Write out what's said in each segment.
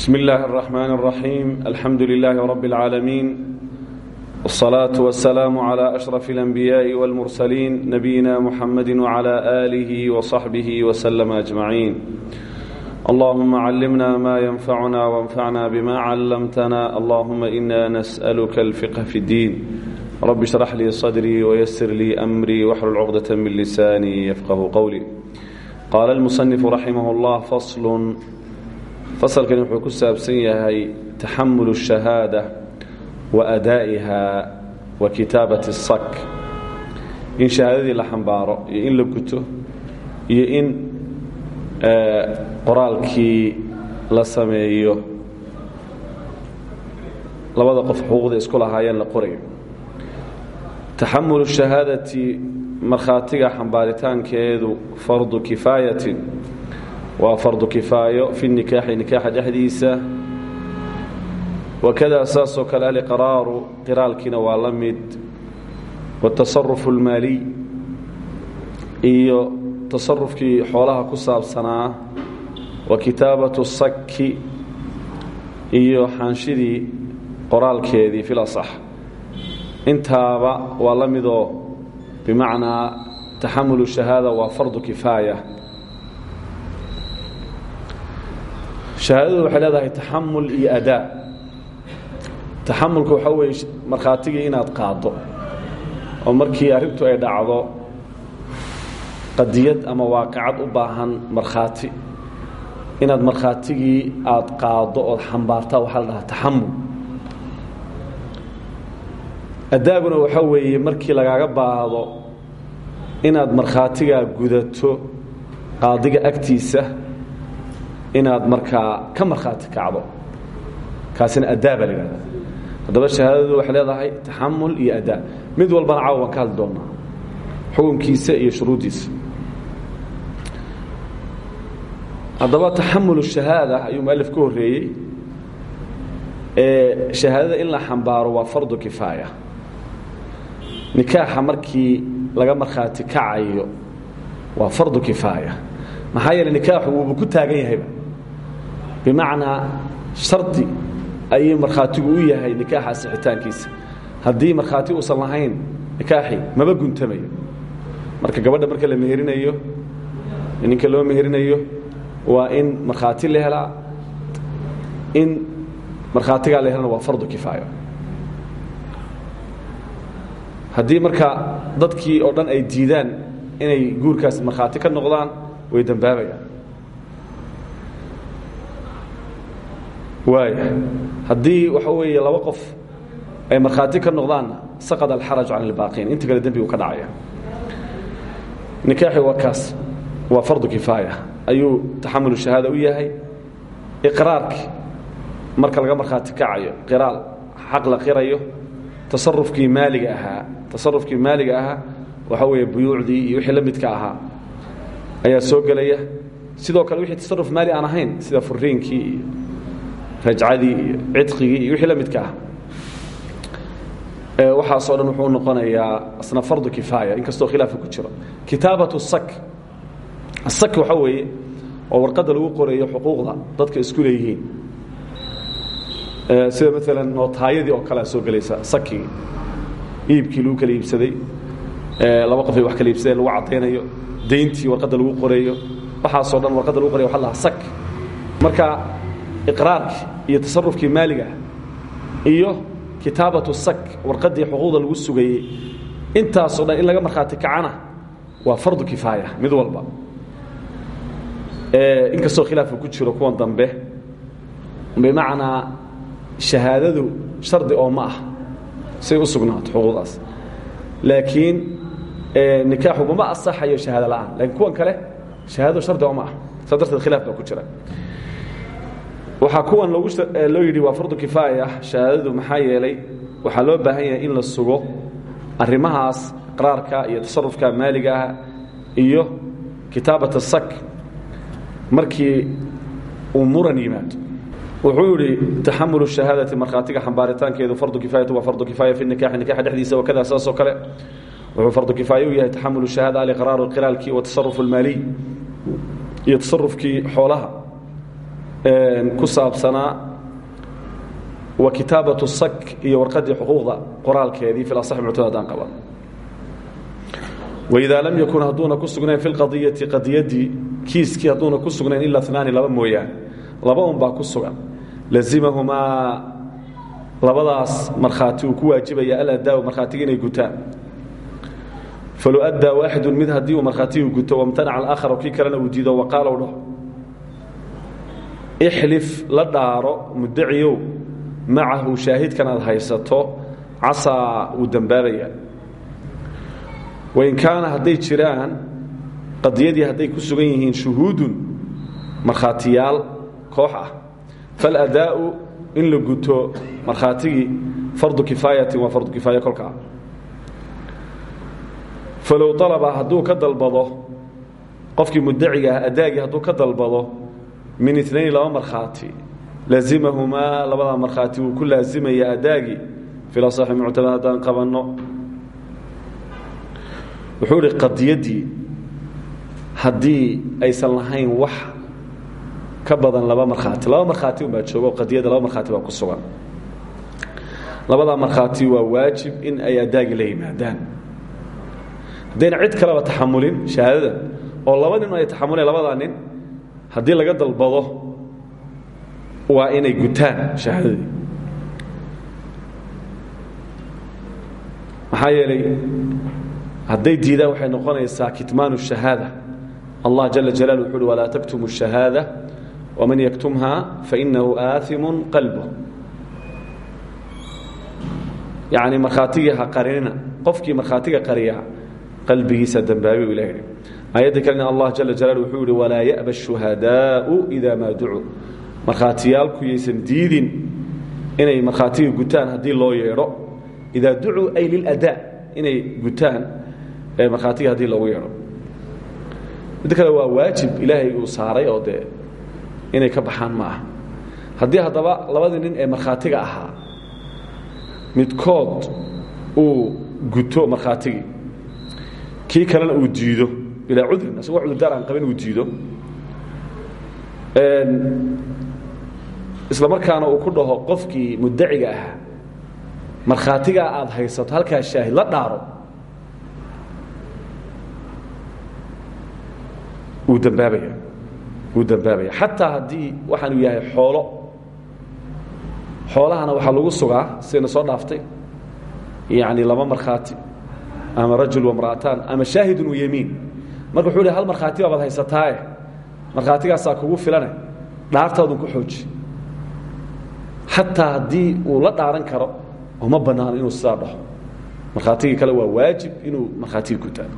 بسم الله الرحمن الرحيم الحمد لله رب العالمين والصلاة والسلام على أشرف الأنبياء والمرسلين نبينا محمد وعلى آله وصحبه وسلم أجمعين اللهم علمنا ما ينفعنا وانفعنا بما علمتنا اللهم إنا نسألك الفقه في الدين رب اشرح لي صدري ويسر لي أمري واحلل عقدة من لساني يفقه قولي قال المصنف رحمه الله فصل fasalkani wuxuu ku saabsan yahay taxamulu shahaada wa adaa'iha wa kitaabati sak in shahaadadii la xambaaro iyo in la guto iyo in eh, qoraalkii la sameeyo labada qof xuquuqda isku lahaayeen la qorayo. Taxamulu shahaadati markhaatiga xambaaritaankeedu fardu kifaayatin waa fardu kifaayo fi nikaaxi nikaaxa dhexdiisa. Wakadaa saasoo kale aliqraaru qiraalkiina waa la mid. Watasarufu اlmaaliy iyo tasarufkii xoolaha ku saabsanaa wa kitaabatu saki iyo xaanshidii qoraalkeedii fil asax. Intaaba waa la midoo bimacnaa taxamulu shahaada waa fardu kifaaya shahaadadu waxay leedahay taxamul iyo adaa taxamulka waxaa weeye markhaatigii inaad qaaddo oo markii arrintu ay dhacdo qadiyad ama waaqicad u baahan markhaati. Inaad markhaatigii aad qaaddo ood xambaartaa waxaa la dhahaa taxamul adaaguna waxaa weeye markii lagaaga baahdo inaad markhaatigaa gudato qaadiga agtiisa inaad markaa ka markhaati kacdo. Kaasina adaa baa la yidhahda haddaba shahaadadu waxay leedahay taxamul iyo adaa mid walbana caawa waan ka hadli doonaa. Xukunkiisa iyo shuruuddiisa haddaba taxamul shahaada ayuu mualif ka horreeyey. Ee shahaadada in la xambaaro waa fardu kifaaya. Nikaaxa markii laga markhaati kacayo waa fardu kifaaya. Maxaa yeele nikaaxu wuuba ku taagan yahayba bimacnaa shardi ayay markhaatigu u yahay nikaaxa sixitaankiisa. Haddii markhaati uusan lahayn nikaaxi maba guntamayo. Marka gabadha marka la meherinayo ninka loo meherinayo waa in markhaati la helaa. In markhaatigaa la helana waa fardu kifaaya haddii marka dadkii oo dhan ay diidaan inay guurkaas markhaati ka noqdaan way dambaabayaan waaya haddii waxa weeye laba qof ay markhaati ka noqdaanna saqad alxaraj can albaaqiin. Inta kale dembigu ka dhacaya. Nikaaxi waa kaas. Waa fardu kifaaya. Ayuu taxamulu shahaada u yahay. Iqraarki marka laga markhaati kacayo qiraal xaq la qirayo tasarufkii maaliga ahaa tasarufkii maaliga ahaa waxaa weeye buyuucdii iyo wixii la midka ahaa ayaa soo gelaya. Sidoo kale wixii tasaruf maali aan ahayn sida furiinkii iyo rajcadii iyo iyo wixii la midka ah. Waxaasoo dhan wuxuu noqonayaa asna fardu kifaaya inkastoo khilaafa ku jiro. Kitaabatu sak. Asak waxaa weeye oo warqadda lagu qorayo xuquuqda dadka isku leeyihiin. Sida maalan nootaayadii oo kalea soo gelaysa sakigii iibkii lagu kala iibsaday. Laba qof ay wax kala iibsadeen lagu caddaynayo dayntii warqadda lagu qoreeyo. Waxaasoo dhan warqadda lagu qoraya waxa lahaa sak. Marka iqraarkii iyo tasarufkii maaliga iyo kitaabatu sak warqaddii xuquuqda lagu sugayey. Intaasoo dhan in laga markhaati kacana waa fardu kifaaya mid walba. Inkastoo khilaafka ku jiro kuwan dambe bimacnaa shahaadadu shardi oo ma ah say u sugnaato xuquuqdaas. Laakiin nikaaxu mama asaxayo shahaado la'aan lakiin kuwan kale shahaadadu shardi oo ma ah. Saa khilaaf ku jira waxaa kuwan loo yidhi waa fardu kifaaya shahaadadu maxaa yeelay waxaa loo baahan yahay in la sugo arrimahaas iqraarka iyo tasarufka maaliga ah iyo kitaabat sak. Markii uu muran yimaado wuxuu yidhi taxamulu shahaadati markhaatiga xambaaritaankeedu fardu kifaayatu waa fardu kifaaya fi nikaxi nikaxa dhexdiisa wakada saasoo kale. Wuxuu fardu kifaaya u yahay taxamulu shahaada aliqraaru qiraalkii wa tasarufu almaaliy iyo tasarufkii xoolaha ku saabsanaa wa kitaabaة sak iyo warqadii xuquuqda qoraalkeedii fi aصx muctamad haddaan qaba. Waidaa lam yakun hadduuna ku sugnayn fi lqadiyati qadiyadii kiiskii hadduuna ku sugnayn ilaa anaani laba mooyaane laba un baa ku sugan. Lazimahumaa labadaas markhaati ku waajibaya aladaau markhaatiga inay gutaan. Falow addaa waaxidu mid haddii uu markhaatigu guto wamtanaca alaakhar kii kalena uu diido waqaala u dhaho ixlif la dhaaro muddaciyow macahu shaahidkan aad haysato casaa wuu dembaabaya wain kaana hadday jiraan qadiyadii hadday ku sugan yihiin shuhuudun markhaatiyaal koox ah. Faladaa'u in la guto markhaatigii fardu kifaayatin waa fardu kifaaya kolkaa falow alaba hadduu ka dalbado qofkii muddaciga ah adaagii ka dalbado min inayn laba markhaati laazimahumaa labadaa markhaati wuu ku laazimaya adaagii filasaxi muctamad haddaan qabanno. Wuxuu idhi qadiyaddii haddii aysan lahayn wax ka badan laba markhaati laba markhaati unbaa joogo qadiyadda laba markhaati baa ku sugan. Labadaa markhaati waa waajib in ay adaagi la yimaadaan. Haddayna cid kaleba taxamulin shahaadadan oo laba nin ay taxamuleen labadaa nin haddii laga dalbado waa inay gutaan shahaadadii maxaa yeelay hadday diidaan waxay noqonaysaa kitmaan الشhahaadة allah jala jalaalu wuxu uhi walaa taktumu الشhahaadة وman yaktumha fainahu aaimu qalbه yani markhaatigii ha qarinina qofkii markhaatiga qariya qalbigiisa dembaabi u ilah ayadda kalena allah jala jalaal wuxuu yihi walaa ya'ba ashuhadaau idaa maa ducuu. Markhaatiyaalku yaysan diidin inay markhaatiga gutaan haddii loo yeedho. Idaa ducuu ay liladaa inay gutaan markhaatiga haddii loogu yeedho. Mid kale waa waajib ilaahay uu saaray oo dee inay ka baxaan ma aha haddii haddaba labadii nin ee markhaatiga ahaa midkood uu guto markhaatigii kii kalena uu diido bilaa cudrin. Asagoo cudurdaar aan qabin uu diido. Isla markaana uu ku dhaho qofkii muddaciga ahaa markhaatigaa aad haysato halkaa shaahid la dhaaro wuu dambaabaya wuu dambaabaya. Xataa haddii waxaanu yahay xoolo xoolahana waxaa lagu sugaa sidayna soo dhaaftay yacni laba markhaati ama rajul wamra'ataan ama shaahidun wayamiin marka wuxuu hal markhaati baabaad haysataae markhaatigaasaa kugu filane? Dhaartaadun ku xooji. Xataa haddii uu la dhaaran karo uma banaano inuu sidaa dhaho. Markhaatigii kale waa waajib inuu markhaatigii gutaa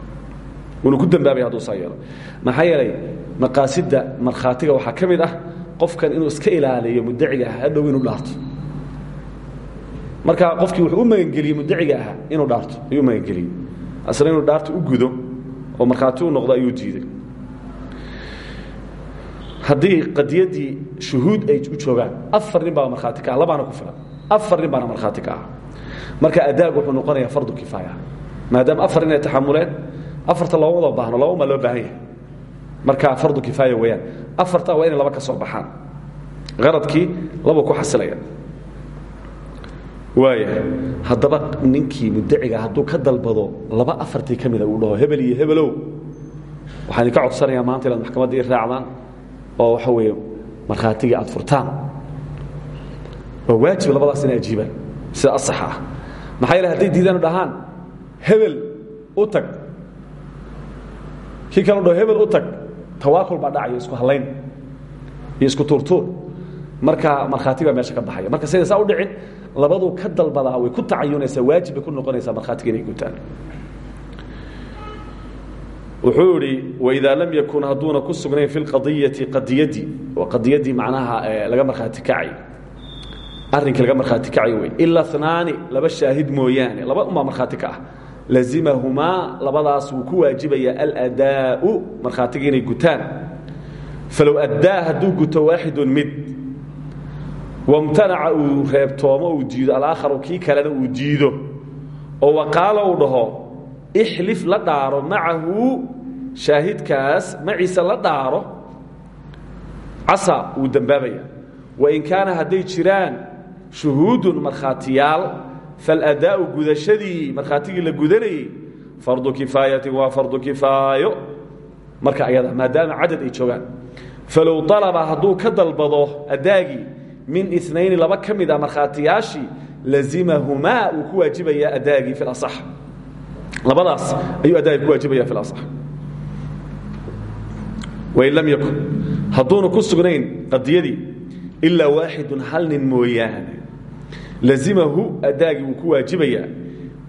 wuuna ku dambaabaya hadduu saa yeelo. Maxaa yeelay maqaasidda markhaatiga waxaa ka mid ah qofkan inuu iska ilaaliyo muddaciga ah hadhow inuu dhaarto. Marka qofkii wuxuu u magangeliyey muddaciga ahaa inuu dhaarto ayuu magangeliyey asna inuu dhaarta u gudo oo markhaati u noqdo ayuu diiday. Haddii qadiyaddii shuhuud ay u joogaan afar nin baa markhaati ka ah labaana ku filan. Afar nin baana markhaati ka ah. Marka adaag wuxuu noqonayaa fardu kifaaya maadaama afar nin ay taxamuleen afarta looma wada baahno laba maa loo baahan yahay. Marka fardu kifaaya weeyaan afarta waa inay laba ka soo baxaan. Qaradkii laba ku xasilaya waaya haddaba ninkii muddaciga hadduu ka dalbado laba afartii ka mida uu dhaho hebel iyo hebelow waxaan idinka codsanayaa maanta inaad maxkamadda ii raacdaan oo waxa weeye markhaatigii aad furtaan. Waa waajib labadaas inay ajiibaan sida asaxa ah. Maxaa yeele hadday diidaanu dhahaan hebel u tag. Kii kale dhaho hebel u tag tawaakul baa dhacayo isku hallayn iyo isku tuurtuur. Marka markhaati baa meesha ka baxaya. Marka sayda saa u dhicin labaduu ka dalbadaa way ku tacayunaysaa waajib ku noqonaysaa markhaatiga inay gutaan wuxuu idhi waidaa lam yakun hadduuna ku sugnayn fi lqadiyati qadiyadii oo qadiyadii macnaha laga markhaati kacay arrinkii laga markhaati kacay wey ila naani laba shaahid mooyaane laba unbaa markhaati ka ah labadaas wuu ku waajibaya aladaau markhaatiga inay gutaan falow addaa hadduu guto waaxidun mid wamtanaca uu reebtoomo uu diido alaakharu kii kalena uu diido. Oo waqaalo uu dhaho ixlif la dhaaro macahu shaahidkaas maciisa la dhaaro casa wuu dembaabaya wain kaana hadday jiraan shuhuudun markhaatiyaal faladaa'u gudashadii markhaatigii la gudanayey fardu kifaayatin waa fardu kifaayo. Marka ayada maadaama cadad ay joogaan. Falow alaba hadduu ka dalbado adaagii min inayni laba ka mid a markhaatiyaashii lazimahumaa wuu ku waajibayaa adaagii asax. Labadaas ayuu adaagii ku waajibaya asax. Wain lam yakun. Hadduuna ku sugnayn qadiyadii ilaa waaxidun hal nin mooyaane. Lazimahu adaagii wuu ku waajibayaa.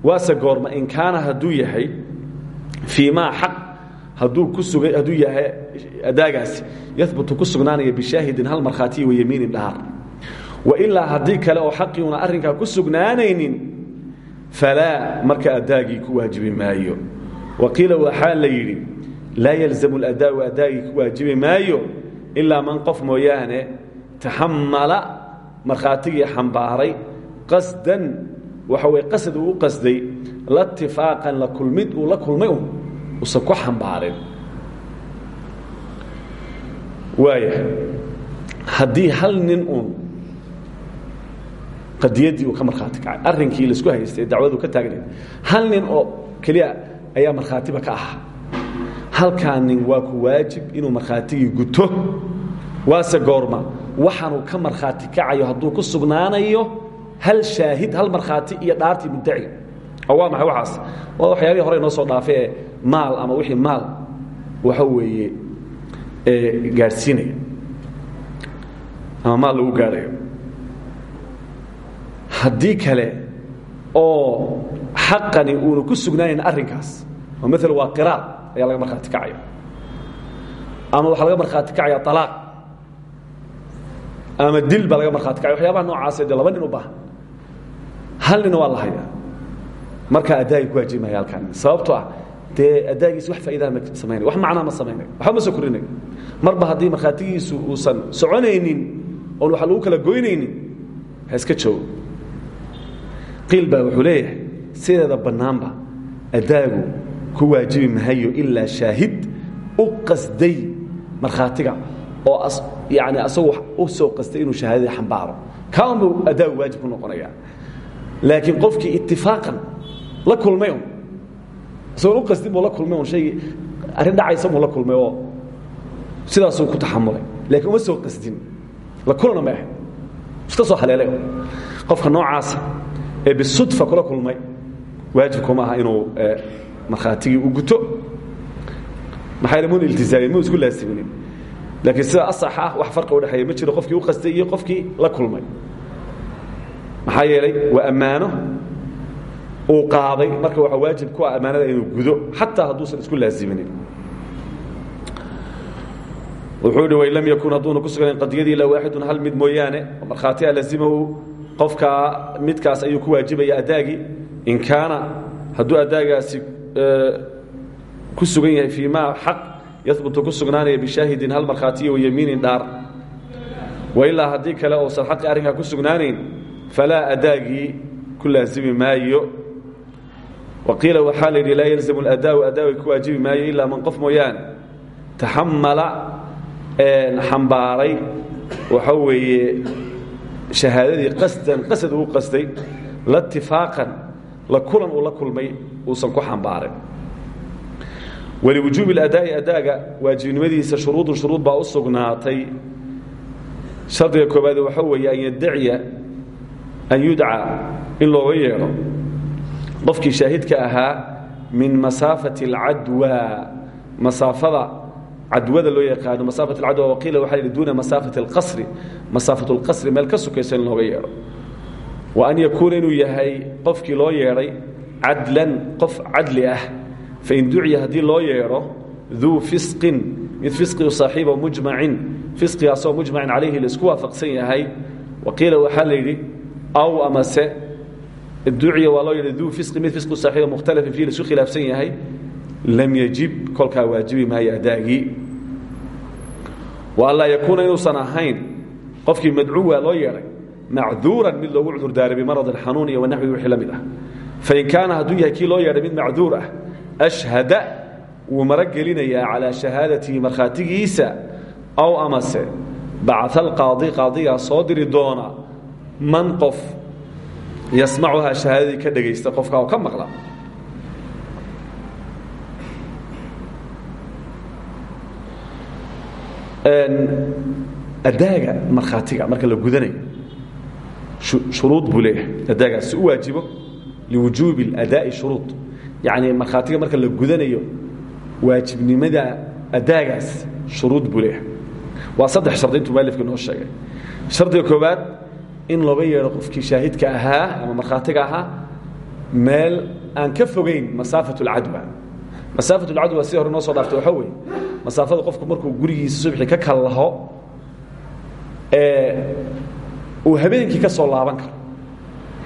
Waase goorma in kaana hadduu yahay fii maa xaq hadduu ku suga yahay adaagaasi yahbutu ku sugnaanaya bishaahidin hal markhaatiya wayamiinin dhaar wailaa haddii kale oo xaqii una arrinkaa ku sugnaanaynin falaa marka adaagii ku waajibi maayo. Waqiila waxaa la yidhi laa yalzamu ladaau adaagii ku waajibi maayo ilaa man qof mooyaane taxamala markhaatigii xambaaray qasdan. Waxa wey qasad uu u qasday latifaaqan la kulmid uu la kulmay un usan xambaarin. Waaya haddii hal nin uun qadiyaddii uu ka markhaati kacay. Arrinkii la isku haystay dacwadu ka taagnayd. Hal nin oo keliya ayaa markhaatiba ka aha halkaa nin waa ku waajib inuu markhaatigii guto. Waase goorma. Waxaanuu ka markhaati kacayo hadduu ku sugnaanayo hal shaahid hal markhaati iyo dhaartii muddaci. Oo waa maxay waxaas? Waa waxyaabihii hore inoo soo dhaafay ee maal ama wixii maal waxa weeye gaadhsiinaya. Ama maal lagu gaadhayo haddii kale oo xaqani uuna ku sugnaanayn arrinkaas oo maala waa qiraar ayaa laga markhaati kacaya ama waxaa laga markhaati kacaya alaaq ama dil baa laga markhaati kacaya. Waxyaabaha noocaase dee laba nin u baahan. Hal nina waa la hayaa. Markaa addaagi ku waajibmaya halkaan. Sababto ah dee addaagiis wax faa'idaha ma samaynay. Wax macnaa ma samaynay. Waxba ma soo korinayo marba haddii markhaatigiisu uusan soconaynin oon wax lagu kala goynaynin ha iska joogo qiil baa wuxuu leeyahay sideeda bannaanba addaagu ku waajibi mahayo ilaa shaahid u qasday markhaatiga oo yani asagoo u soo qastay inuu shahaadadii xambaaro. Kaan buu addaagu waajib ku noqonaya laakiin qofkii itifaaqan la kulmay un isagoon u la kulmay un shaygii arrin dhacaysa buu la kulmay oo sidaasuu ku taxamulay laakiin uma soo qasdin la kulana ma soo haleelay qofka noocaasa ee bisudfa kula kulmay waajibkuma aha inuu markhaatigii u guto. Maxaa yeel mun iltizaamin mu isku laasiminin laakiin sida asax ah wax farqi udhexeeya ma jiro qofkii u qastay iyo qofkii la kulmay. Maxaa yeelay waa ammaano uu qaaday marka waxaa waajib ku ah ammaanada inuu gudo xataa hadduusan isku laasiminin wuxuu hi wain lam yakun hadduuna ku sugnayn qadiyadii ilaa waaxidun hal mid mooyaane markhaati a lazimahu qofkaa midkaas ayuu ku waajibaya addaagii in kaana hadduu addaagaasi ku sugan yahay fii maa xaq yahbutu ku sugnaanaya bishaahidin hal markhaatiya wayamiinin dhaar. Wailaa haddii kale uusan xaqii arrinkaa ku sugnaanayn falaa addaagii ku laazimi maayo. Waqiila waxaa la yidhi laa yalzamu adaau addaagi ku waajibi maayo ilaa man qof mooyaane taxamala xambaaray. Waxa weeye shahaadadii qasdan qasad uu qasday la tifaaqan la kulan uu la kulmay uusan ku xambaarin. Waliwujuubi اladaa'i adaaga waajibnimadiisa shuruudun shuruud baa u sugnaatay. Shardiga koobaad waxa weeye an yaddaciya in looga yeedho qofkii shaahidka ahaa min masaafati اlcadwa masaafada cadwada loo yaqaano masaafat alcadwa waqiila waxa yidhi duuna masaafati alqasri. Masaafat اlqasri meel ka sukaysa in looga yeedho. Wa an yakuuna inuu yahay qofkii loo yeedhay cadlan qof cadli ah. Fain duciya haddii loo yeedho duu fisqin mid fisqi u saaxiiba mujmacin fisqigaasoo mujmacin calayhi la isku waafaqsan yahay waqiila waxaa la yidhi aw amase duciya waa loo yeedhay duu fisqi mid fisqi u saaxiiba mukhtalafin fihi la isku khilaafsan yahay lam yajib kolkaa waajibi maayo adaagii wa anlaa yakuuna inuusan ahayn qofkii loo yeedhay macduuran mid loogu cudurdaaray bimarad xanuun iyo wanaxwi wixii la mid ah. Fain kaana hadduu yahay kii loo yeedhay mid macduur ah ashhada wuu maro gelinayaa calaa shahaadatihi markhaatigiisa aw amase bacaa alqaadi qaadigaa soo diri doona man qof yasmacuhaa shahaadadii ka dhegaysta qofka oo ka maqla adaaga markhaatiga marka la gudanayo shuruud buu leeyahay adaagaas si u waajibo liwujuubi اladaa'i shuruud yacni markhaatiga marka la gudanayo waajibnimada adaagaas shuruud buu leeyahay waa saddex shardi intuu mualifka noo sheegay shardiga koowaad in looga yeedho qofkii shaahidka ahaa ama markhaatiga ahaa meel aan ka fogayn masaafat اlcadwa masaafat اlcadwa si hore noo soo dhaaftay waxaa weeye masaafada qofku markuu gurigiisa subxi ka kallaho uu habeenkii ka soo laaban karo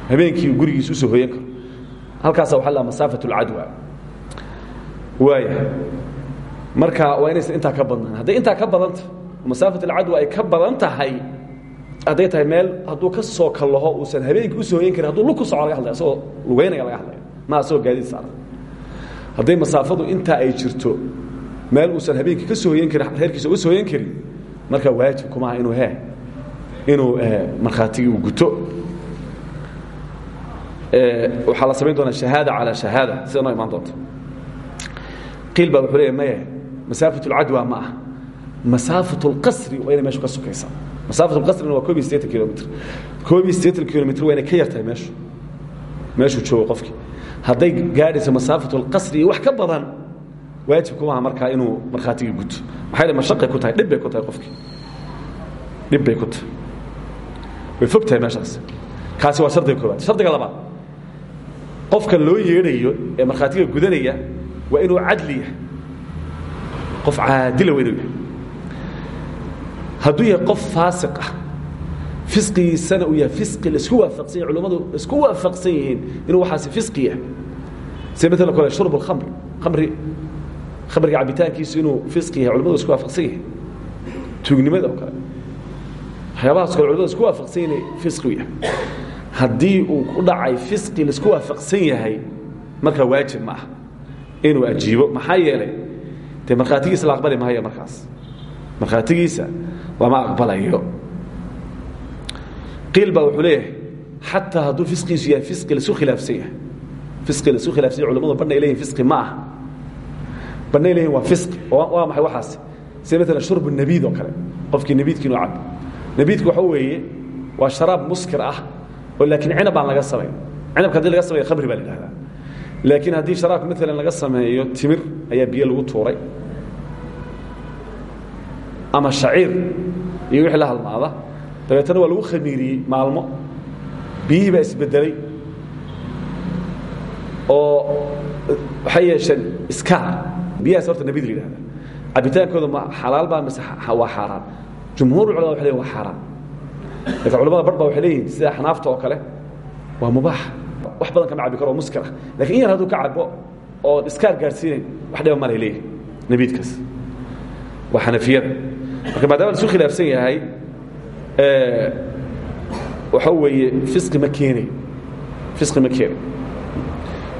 habeenkii gurigiisa u soo hoyan karo. Halkaasa waxa la masaafat اlcadwa waaya marka waa inaysan intaa ka badnaan hadday intaa ka badanta masaafat alcadwa ay ka badan tahay hadday tahay meel hadduu ka soo kallaho uusan habeenkii u soo hoyan karin hadduu lug ku soco laga hadlaya asagoo lugeynaya laga meel uusan habeenkii ka soo hoyan karin reerkiisa uga soo hoyan karin marka waajib kuma aha inuu he inuu markhaatigii uu guto waxaa la samayn doonaa shahaada calaa shahaada sida noo imaan doonta qiil baa wuxuu leeya maya masaafat اlcadwa ma ah masaafat اlqasri waa inay meeshu ka sukaysaa masaafat اlqasrina waa koob iyo sideetan kilomitr koob iyo siddeetan kilomitr waa inay ka yartahay meeshu meeshuu joogo qofkii hadday gaadhayso masaafat اlqasri iyo wax ka badan waajib kumaha markaa inuu markhaatigii guto. Maxay mashaqay ku tahay dhib bay ku tahay qofkii. Dhib bay ku tahay. Way fog tahay meeshaas. Kaasi waa shardiga koowaad. Shardiga labaad qofka loo yeedhayo ee markhaatiga gudanaya waa inuu cadli yahay. Qof caadila waa inuu yahay. Hadduu yahay qof faasiq ah fisqigiisana uu yahay fisqi la isku waafaqsan yahy culimmadu isku waafaqsan yihiin inuu waxaasi fisqi yahay. Sida maalan kole shurb اlkhamr khamri khamriga cabitaankiisu inuu fisqi yahay culimadu isku waafaqsan yihiin. Tuugnimada oo kale. Waxyaabahaas kale culimadu isku waafaqsan yahin fisqi u yahay. Haddii uu ku dhacay fisqi la isku waafaqsan yahay markaa waajib ma ah inuu ajiibo maxaa yeelay? Dee markhaatigiisa la aqbali maayo markaas. Markhaatigiisa lama aqbalayo. Qiil baa wuxuu leeyahay xataa hadduu fisqiisu yahay fisqi laisu khilaafsan yahay. Fisqi laisu khilafsan yahay culamadu badna ay leeyihiin fisqi ma ah badna ay leeyihiin waa fisqi waa maxay waxaas? Sida maalan shurbu nabiid oo kale. Qofkii nabiidkii inuu cabo nabiidku waxa weeye waa sharaab muskir ah oo laakiin cinab aan laga samayn cinabka haddii laga sameeyo khamri baa la idhahdaa laakiin haddii sharaabka maalan laga sameeyo timir ayaa biyo lagu tuuray ama shaciir iyo wixii la halmaada dabeetana waa lagu khamiiriyey maalmo. Biyihii baa isbedelay oo waxay yeesheen iskaar biyahaas horta nabid la yidhahda cabitaankooda ma xalaal baa mise waa xaaraan jumhuur culama waxay leeyihiin waa xaaraan laakiin culamada bar baa waxay leeyihiin sida xanaafta oo kale waa mubaax. Wax badan kama cabi karo oo muskir ah laakiin in yar hadduu ka cabo oo iskaar gaadhsiinayn wax dhiba ma lay leeyihiin nabiidkaas. Waa xanafiyada marka maadaama la isu khilaafsan yahay waxa weeye fisqi ma keenayo fisqi ma keenayo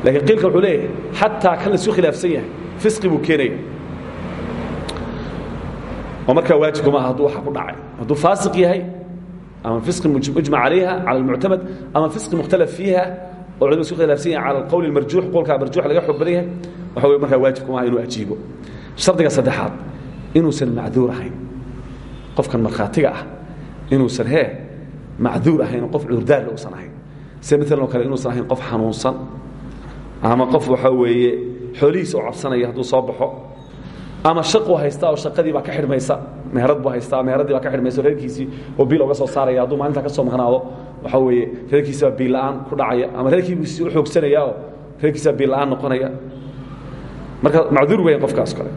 lakiin qiilka wuxuu leeyahay xataa kan la isu khilaafsan yahay fisqi buu keenaya oo markaa waajibku maaha hadduu waxa ku dhacay. Hadduu faasiq yahay ama fisqi mujmac calayha cala almuctamad ama fisqi mukhtalaf fiiha oo culimadu isku khilaafsan yahay cala alqowl almarjuux qowlkaa marjuux laga xoog badan yahay waxa weye markaa waajibku maaha inuu ajiibo. Shardiga saddexaad inuusan macduur ahayn. Qofkan markhaatiga ah inuusan hee macduur ahayn qof cudurdaarle usan ahayn. Sida maalan oo kale inuusan ahayn qof xanuunsan. Ama qof waxaa weeye xoolihiisa oo cabsanaya hadduu soo baxo. Ama shaquu haystaa oo shaqadii baa ka xidhmaysa meherad buu haystaa meheradii baa ka xidhmaysa reerkiisii oo biil oga soo saaraya hadduu maalintaa ka soo maqnaado waxaa weeye reerkiisi baa biil la'aan ku dhacaya. Ama reerkiisi u xoogsanaya oo reerkiisi baa biil la'aan noqonaya. Marka macduur weyan qofkaas kale.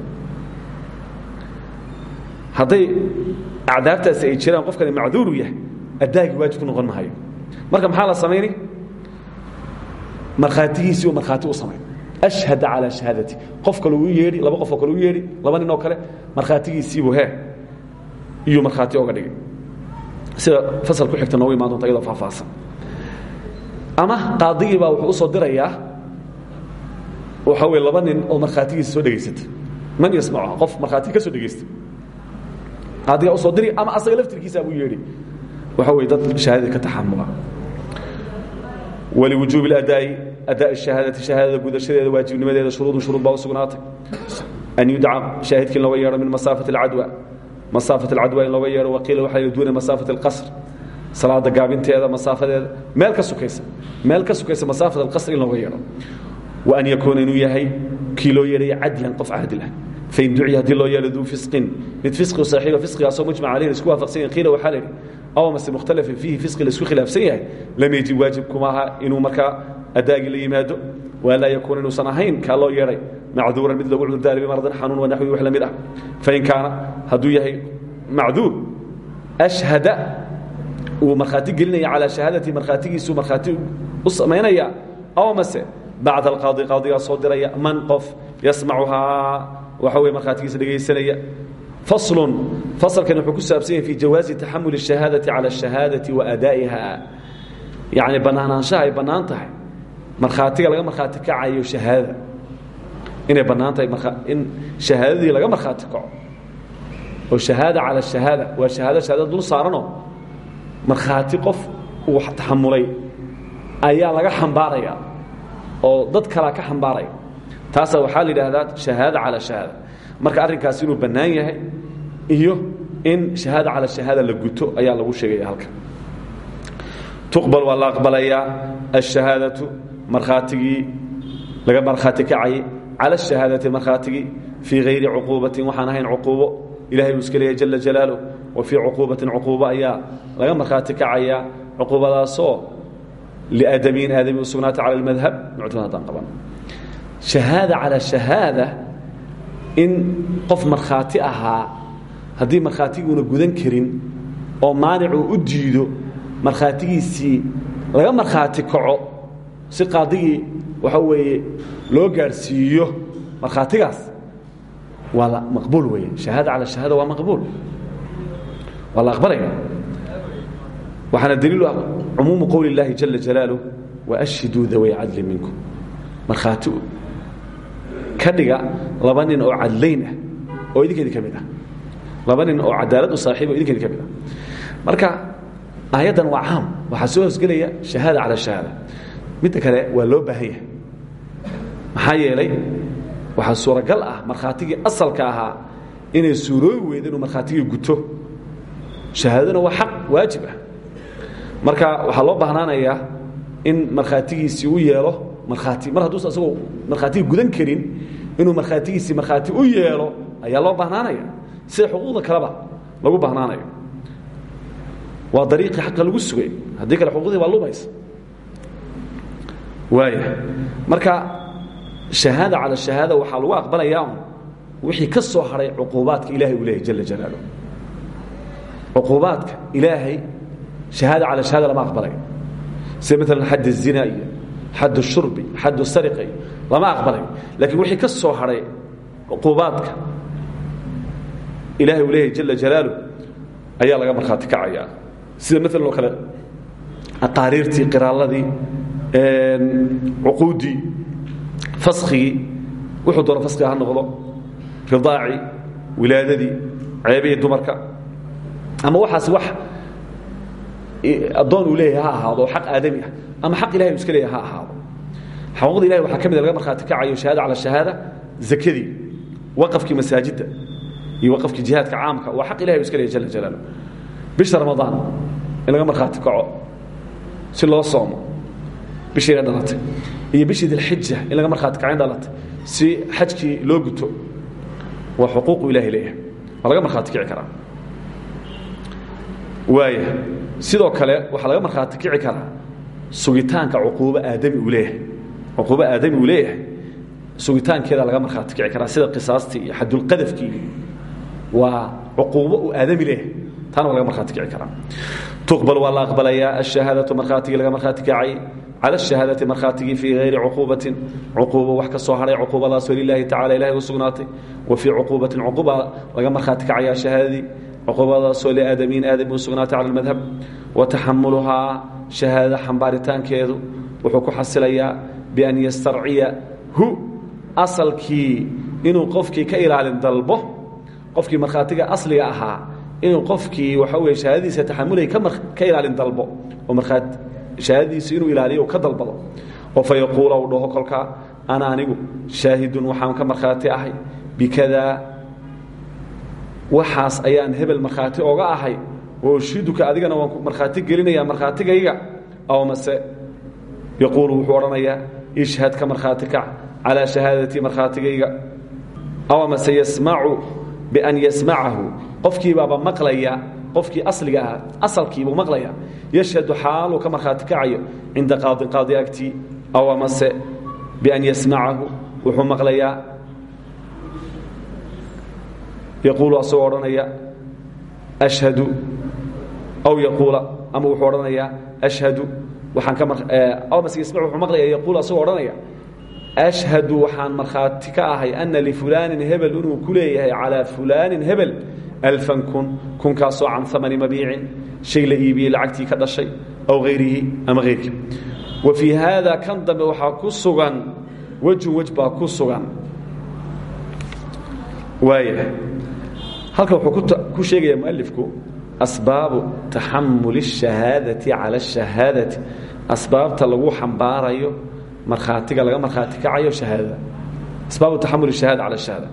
Hadday acdaabtaasi ay jiraan qofkani macduuru yahay addaagii waajib ku noqon mahayo marka maxaa la samayni? Markhaatigiisii oo markhaati u samayn ashhada calaa shahaadati qof kale uu yeedhi laba qof oo kale u yeedhi laba nin oo kale markhaatigiisiibuu he iyuu markhaati oga dhigay sida fasal ku xigta noogu imaan doonta iyadoo faahfaahsan ama qaadigii baa wuxuu u soo dirayaa waxaa weye laba nin oo markhaatigiisa soo dhegaysata man yasmacuha qof markhaati ka soo dhegaysta qaadigaa u soo diri ama asaga laftirkiisa buu yeedhi waxa wey dad shahaadadii ka taxamula wliwujuubi اladaa'i adaa shahaadati shahaadada gudashadeeda waajibnimadeeda shuruudun shuruud baa u sugnaatay an yudca shaahidkii in looga yeedho min masaafat اlcadwa masaafat alcadwa in looga yeedho waqiila waxa duuna masaafat اlqasr salaada gaabinteeda masaafadeeda meel ka sukaysa meel ka sukaysa masaafat alqasr in looga yeedho wa an yakuuna inuu yahay kii loo yeedhaya cadlan qof caadil ah fain duciya haddii loo yeedho duu fisqin mid fisqi saaxiiba fisqigaasoo mujmac alayhin isku waafaqsan yahin qiila waxaa la yidhi aw mase mukhtalafin fiihi fisqi la isku khilaafsan yahay lam yejib waajib kuma aha inuu markaa adaagii la yimaado walaa yakuuna inuusan ahayn kaa loo yeedhay macduuran mid lagu cudurdaari bimaradin xanuun wanaxwi wax la mid ah fain kaana hadduu yahay macduur ashhada uu markhaati gelinaya calaa shahaadati markhaatigiisuu markhaati u samaynaya aw mase bacda alqaadi qaadigaa soo diraya man qof yasmacuhaa waxa weye markhaatigiisa dhegaysanaya faslun fasalkan wuxuu ku saabsan yahay fi jawaazi taxamuli الشhahaadaةi calى الشhahaadaةi wa adaa'iha yacni bannaanaanshaha ay bannaan tahay markhaatiga laga markhaati kacayo shahaadada inay bannaan in shahaadadii laga markhaati kaco. Oo shahaada cala shahaada waa shahaada shahaadada dul markhaati qof uu taxamulay ayaa laga xambaaraya oo dad kalaa ka xambaaraya taasaa waxaa la yidhaahdaa shahaada cala shahaada. Marka arrinkaas inuu bannaan yahay iyo in shahaada cala shahaada la guto ayaa lagu sheegaya halka tuqbal waa la aqbalayaa ashahaadatu markhaatigii laga markhaati kacay cala shahaadati markhaatigii fii hayri cuquubatin waxaan ahayn cuquubo. Ilahay buu iska leeyahy jala jalaaluh wa fii cuquubatin cuquubo ayaa laga markhaati kacaya cuquubadaasoo liadamiin aadami u sugnaata cala almadhab muctamad haddaan qaban. Shahaada calaa shahaada in qof markhaati ahaa haddii markhaatiguuna gudan karin oo maanic uu u diido markhaatigiisii laga markhaati kaco si qaadigii waxa weeye loo gaadhsiiyo markhaatigaas waa maqbuul weeye. Shahaada cala shahaada waa maqbuul. Waa la aqbalaya. Waxaana daliilu ah cumuumu qowli اllahi jala jalaaluh waashhiduu daway cadli minkum. Markhaati ka dhiga laba nin oo cadlayn ah oo idinkeedi ka mid ah. Laba nin oo cadaalad u saaxiiba o idinkeedi ka mid ah. Marka aayaddan waa caam. Waxaa soo hosgelaya shahaada cala shahaada midda kale waa loo baahan yahay. Maxaa yeelay waxaa suuragal ah markhaatigii asalka ahaa inay suuroobi weydo inuu markhaatigii guto. Shahaadaduna waa xaq waajib ah. Marka waxaa loo baahnaanayaa in markhaatigiisii u yeelo markhaati mar hadduusa asagoo markhaatigii gudan karin inuu markhaatigiisii markhaati u yeelo ayaa loo baahnaanaya sida xuquuqda kaleba lagu baahnaanayo. Waa dariiqii xaqa lagu sugay. Haddii kale xuquuqdii waa lumaysa waaya marka shahaada cala shahaada waxaa lagu aqbalayaa wixii ka soo hadhay cuquubaadka ilahay uu leeyahy jala jalaal cuquubaadka ilaahay shahaada cala shahaada lama aqbalayo sida maalan xadda zina iyo xaddu shurbi xaddu sariqa iyo lama aqbalayo laakiin wixii ka soo hadhay cuquubaadka ilahay uu leeyahay jala jalaalu ayaa laga markhaati kacaya sida maalan oo kale aqaariirtii qiraalladii cuquuddii faskigii wuxuu doono faskiga ha noqdo. Ridaaci wilaadadii ceebihii dumarka. Ama waxaas wax addoon uu leeyahay ha ahaado oo xaq aadami ah. Ama xaq ilahay uu iska leeyahay ha ahaado. Xaquuqda ilahay waxaa ka mid a laga markhaati kacayo shahaada cala shahaada zakadii waqafkii masaajidda iyo waqafkii jihaadka caamka. Waa xaq ilahay uu iska leeyahy jala jalaaluh bisha ramadaan in laga markhaati kaco si loo soomo bishiina dhalatay iyo bishii dilxija in laga markhaati kacin dhalatay si xajkii loo guto waa xuquuqu ilahay leeyahay. Waa laga markhaati kici karaa? Waaya sidoo kale waxaa laga markhaati kici karaa sugitaanka cuquubo aadami uu leeyahay. Cuquubo aadami uu leeyahay sugitaankeeda laga markhaati kici karaa. Sida qisaastii iyo xadulqadafkii waa cuquubo uu aadami leeyahay. Taana waa laga markhaati kici karaa. Tuqbal waa la aqbalayaa ashahaadatu markhaatigii laga markhaati kacay cala shahaadati markhaatigii fii hayri cuquubatin cuquubo wax ka soo hadhay cuquubadaasoo lilaahi tacala ilahay u sugnaatay wa fii cuquubatin cuquuba laga markhaati kacayaa shahaadadii cuquubadaasoo liaadamiin aadami u sugnaatay cala almadhab wa taxamuluhaa shahaadada xambaaritaankeedu wuxuu ku xasilayaa bian yastarciya hu asalkii inuu qofkii ka ilaalin dalbo qofkii markhaatiga asliga ahaa inuu qofkii waxa weye shahaadadiisa taxamulay ka ilaalin dalbo oo markhaat shahaadadiisa inuu ilaaliyo ka dalbado. Oo fa yaquula u dhaho kolkaa ana anigu shaahidun waxaan ka markhaati ahay. Bikadaa waxaas ayaan hebel markhaati oga ahay. Waushiduka adigana waan markhaati gelinaya markhaatigayga. Aw mase yaquulu wuxuu odhanayaa ishhad ka markhaati kac calaa shahaadatii aw mase yasmacu bian yasmacahu qofkiibaaba maqlaya qofkii asliga ahaa asalkiibuu maqlaya yashhadu xaaluu ka markhaati kacayo cinda qaadin qaadi agtii aw amase bian yasmacahu wuxuu maqlayaa. Yaquulu asagoo odhanaya ashhadu aw yaquula ama wuxuu odhanayaa ashhadu waxaan ka aw mase yasmacu wuxuu maqlaya yaquulu asagoo ashhadu waxaan markhaati ahay ana lifulaanin hebel inuu ku leeyahay calaa fulaanin hebel an kun kunkaasoo can amani mabiicin shay la iibiyey lacagtii ka dhashay aw hayrihi ama hayrkii wa fii haada kan dambe waxaa ku sugan wejun wej ku sugan waaya halkan wuxuu ku sheegayaa mualifku asbaabu taxamuli اshahaadati cala اshahaadati asbaabta lagu xambaarayo markhaatiga laga markhaati kacayo hahaadada asbaabu taxamul shahaada cala shahaada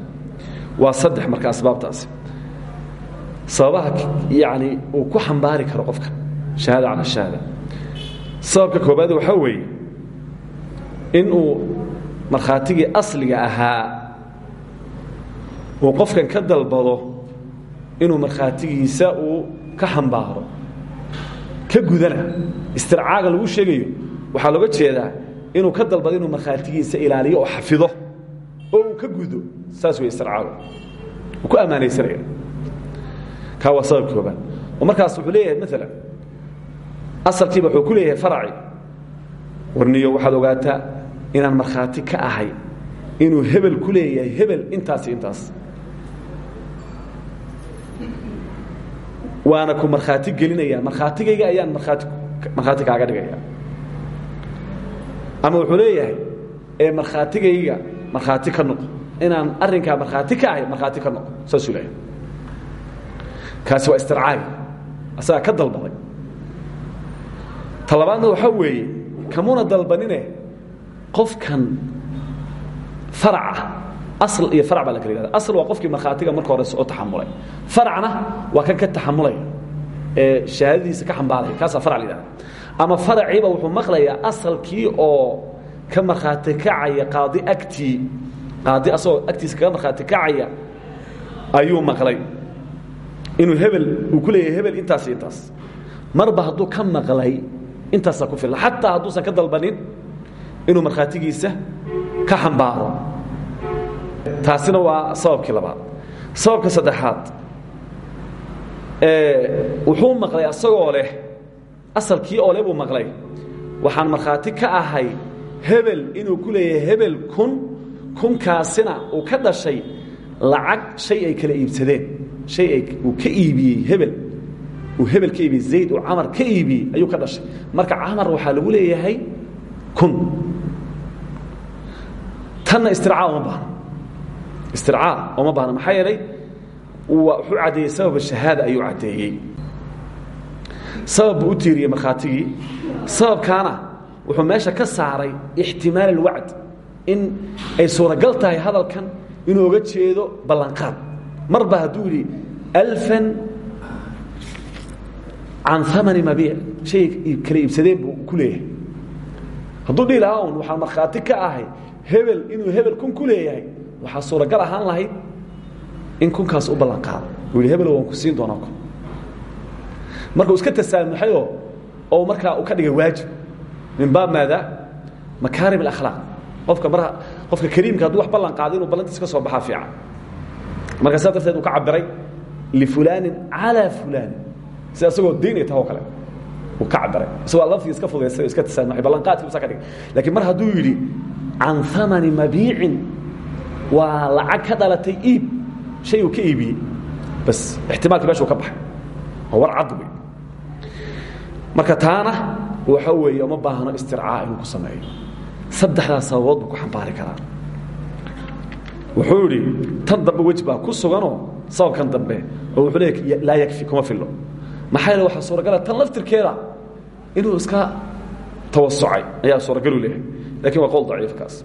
waa saddex marka asbaabtaasi sababaha yani uu ku xambaari karo qofka. Shahaada cala shahaada. Sababka koobaad waxaa weeye inuu markhaatigii asliga ahaa uu qofkan ka dalbado inuu markhaatigiisa uu ka xambaaro ka gudana. Istircaaga lagu sheegayo waxaa looga jeedaa inuu ka dalbado inuu markhaatigiisa ilaaliyo oo xafido oo uu ka gudo saas wey istircaagu. Uu ku ammaanaysanaya kaa waa sabab koobaad. Oo markaas wuxuu leeyahay maalan asalkiiba wuxuu ku leeyahay faraci. Warniyo waxaad ogaataa inaan markhaati ka ahay inuu hebel ku leeyahay hebel intaas iyo intaas. Waana ku markhaati gelinaya markhaatigayga ayaan markhaati markhaati kaaga dhigaya ama wuxuu leeyahay ee markhaatigayga markhaati ka noqo. Inaan arrinkaa markhaati ka ahay markhaati ka noqo. Saasuu leeyahay kaasi waa istircaagi asagaa ka dalbaday. Talabaadna waxaa weeye kamuna dalbanine qofkan faraca asl iyo farac baa la kala yihahda asl waa qofkii markhaatiga marka hore oo taxamulay. Faracna waa kan ka taxamulaya ee shahaadadiisa ka xambaaraya kaasaa farac la yihahda ama faraciiba wuxuu maqlayaa asalkii oo ka markhaati kacaya qaadi agtii qaadi asagoo agtiisa kaga markhaati kacaya ayuu maqlay inuu hebel uu ku leeyahay hebel intaas iyo intaas. Marba hadduu ka maqlay intaasaa ku filan. Xataa hadduusan ka dalbanin inuu markhaatigiisa ka xambaaro. Taasina waa sababkii labaad. Sababka saddexaad wuxuu maqlay asagoo leh asalkii oo leh maqlay. Waxaan markhaati ka ahay hebel inuu ku leeyahay hebel kun kunkaasina uu ka dhashay lacag shay ay kala iibsadeen ay uu ka iibiyey hebel. Uu hebel ka iibiyey zayd uu camar ka iibiyey ayuu ka dhashay. Marka camar waxaa lagu leeyahay kun. Tanna istircaa uma baahna. Istircaa uma baahna. Maxaa yeelay wuxuu caddeeyey sababa shahaada ayuu caddeeyey sabab u tiiriyey markhaatigii. Sababkaana wuxuu meesha ka saaray ixtimaal alwacd in ay suuragal tahay hadalkan inuu oga jeedo ballanqaad marba hadduu yidhi alfan can amani mabiic. Shay kala iibsadeen buu ku leeyahay. Hadduu dhihi lahaa un ka ahay hebel inuu hebel kun ku leeyahay suuragal ahaan lahayd in kunkaas u ballanqaado uu yidhi waan ku siin doonaa kun. Marka uu iska tasaamuxayoo oo markaa uu ka dhigay waajib min baab maada? Makaarim alakhlaaq qofka mar qofka kariimka hadduu wax ballan qaado inuu ballantiisa ka soo baxaa fiican marka sidaa darteed uu ka cabiray lifulaanin calaa fulaanin sida isagoo dayn ay taha oo kale uu ka cabiray. Isagoo laftii iska fudaysay o iska tasaamuxay ballanqaadkii usa ka dhigay lakiin mar hadduu yidhi can amani mabiicin waa lacag ka dhalatay iib. Shay uu ka iibiyey. Bas ixtimaalkii meesha uu ka baxay. Oo war cad wey marka taana waxa weeye uma baahno istircaa inuu ku sameeyo. Saddexdaas sababood buu ku xambaari karaa wuxuu idhi tan dambe wej baa ku suganoo sababkan dambe. Oo wuxuu leeyahy laa yakfi kuma fillo. Maxaa yeele waxaa suuragala tan laftirkeeda inuu iska tawasucay ayaa suuragalu leeyahay laakiin waa qowl daciifkaas.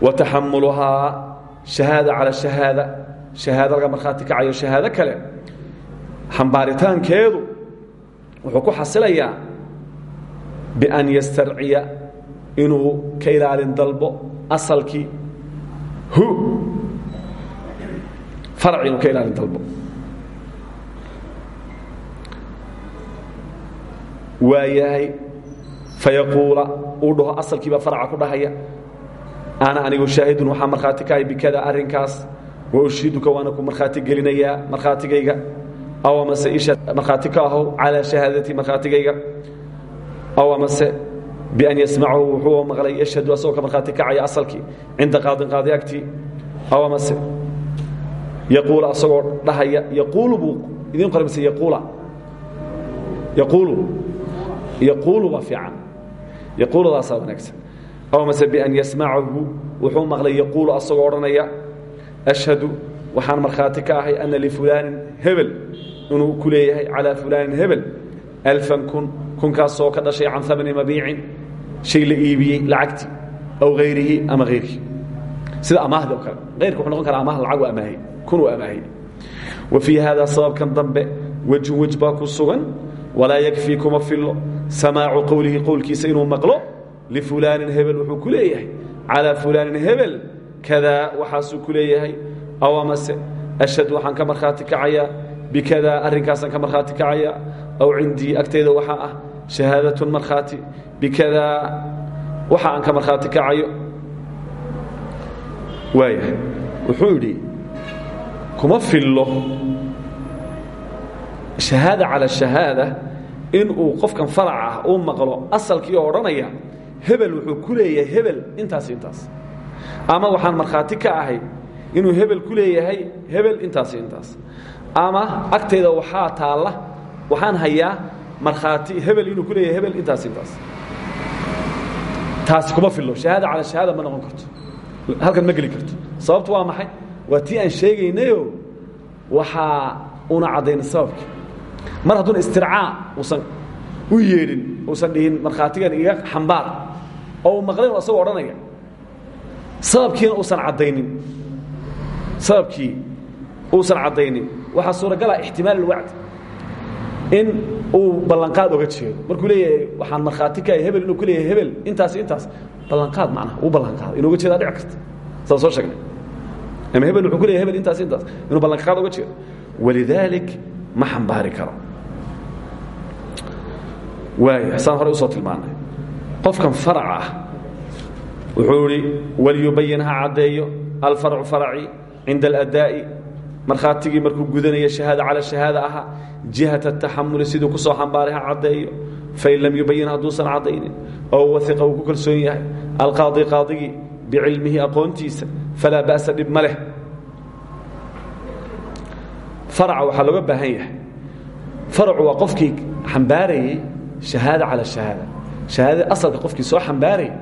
Wa taxamuluhaa shahaada cala shahaada shahaado laga markhaati kacayo shahaado kale xambaaritaankeedu wuxuu ku xasilayaa bian yastarciya inuu ka ilaalin dalbo asalkii. Hu. Farci ka ilaalin dalbo. Waa yahay fayaquula uu dhaho farca ku dhahaya. Ana anigu shaahidun waxaa markhaati kahay bikada arrinkaas. Wa ushiduka waana ku markhaati gelinayaa markhaatigayga. Aw amase isha markhaati ka ahow calaa shahaadatii markhaatigayga. Aw amase bian yasmacahu wuxuu maqlay yashhadu asagoo ka markhaati kacaya asalkii cinda qaadin qaadi agtii aw amase yaquula asagoo dhahaya yaquulu buu idiin qoray mise yaquula yaquulu yaquulu baa fiican yaquuludaasaa wanaagsan aw mase bian yasmacahu wuxuu maqlay yaquulu asagoo odhanaya ashhadu waxaan markhaati ka ahay ana lifulaanin hebel inuu ku leeyahay calaa fulaanin hebel alfan kun kunkaasoo ka dhashay can amani mabiicin. Shay la iibiyey lacagtii aw hayrihi ama hayrkii sida amaahdi oo kale. Hayrka wuxuu noqon karaa amaah lacag amaahay kun amaahay wa fii haadaa sababkan dambe wejun wej baa ku sugan. Walaa yakfii kuma fillo samaacu qowlihi qowlkiisa inuu maqlo. Lifulaanin hebel wuxuu ku leeyahay. Calaa fulaanin hebel kadaa waxaasuu ku leeyahay. Aw amase ashhad waxaan ka markhaati kacayaa. Bikadaa arrinkaasaan ka markhaati kacayaa. Aw cindii agtayda waxaa ah shahaadatun markhaati bikadaa waxa aan ka markhaati kacayo. Waayahay wuxuu yidhi kuma fillo. Shahaada cala shahaada inuu qofkan farac ah uu maqlo asalkii oo odhanaya hebel wuxuu ku leeyahay hebel intaas intaas. Ama waxaan markhaati ka ahay inuu hebel ku leeyahay hebel intaas intaas. Ama agtayda waxaa taalla waxaan hayaa markhaati hebel inuu ku leeyahay hebel intaas intaas. Taasi kuma fillo. Shahaada cala shahaada ma noqon karto. Halkan ma geli karto. Sababtu waa maxay? Waa tii aan sheegaynayo waxaa una caddayna sababkii. Mar hadduuna istircaa uusan u yeedhin uusan dhihin markhaatigan iga xambaar oo uu maqlayn asagoo odhanaya sababkiina uusan caddaynin. Sababkii uusan caddaynin. Waxaa suuragala ixtimaal alwacd in uu ballanqaad oga jeedo. Markuu leeyahay waxaan markhaati ka hebel inuu ku hebel intaas intaas. Ballanqaad macnaha uu ballanqaado inuu uga jeedaa dhici karta saan soo sheegnay. Ama hebel wuxuu ku hebel intaas intaas. Inuu ballanqaad oga jeedo. Walidaalik ma xambaari karo. Waaya saan horey u soo tilmaanay. Qofkan farac ah wuxuu idhi waliyubayin ha caddeeyo alfarcu faraci cinda aladaa'i markhaatigii markuu gudanaya shahaada cala shahaada ahaa jihat ataxamuli siduu ku soo xambaaray ha caddeeyo lam yubayin hadduusan caddaynin oo waiqa ku kalsoon yahay alqaadi qaadigii bicilmihi aqoontiisa falaa ba'sa dhib ma leh. Faraca waxaa looga baahan yahay. Faracu waa qofkii xambaarayey shahaada cala shahaada. Shahaadada asalka qofkii soo xambaarayay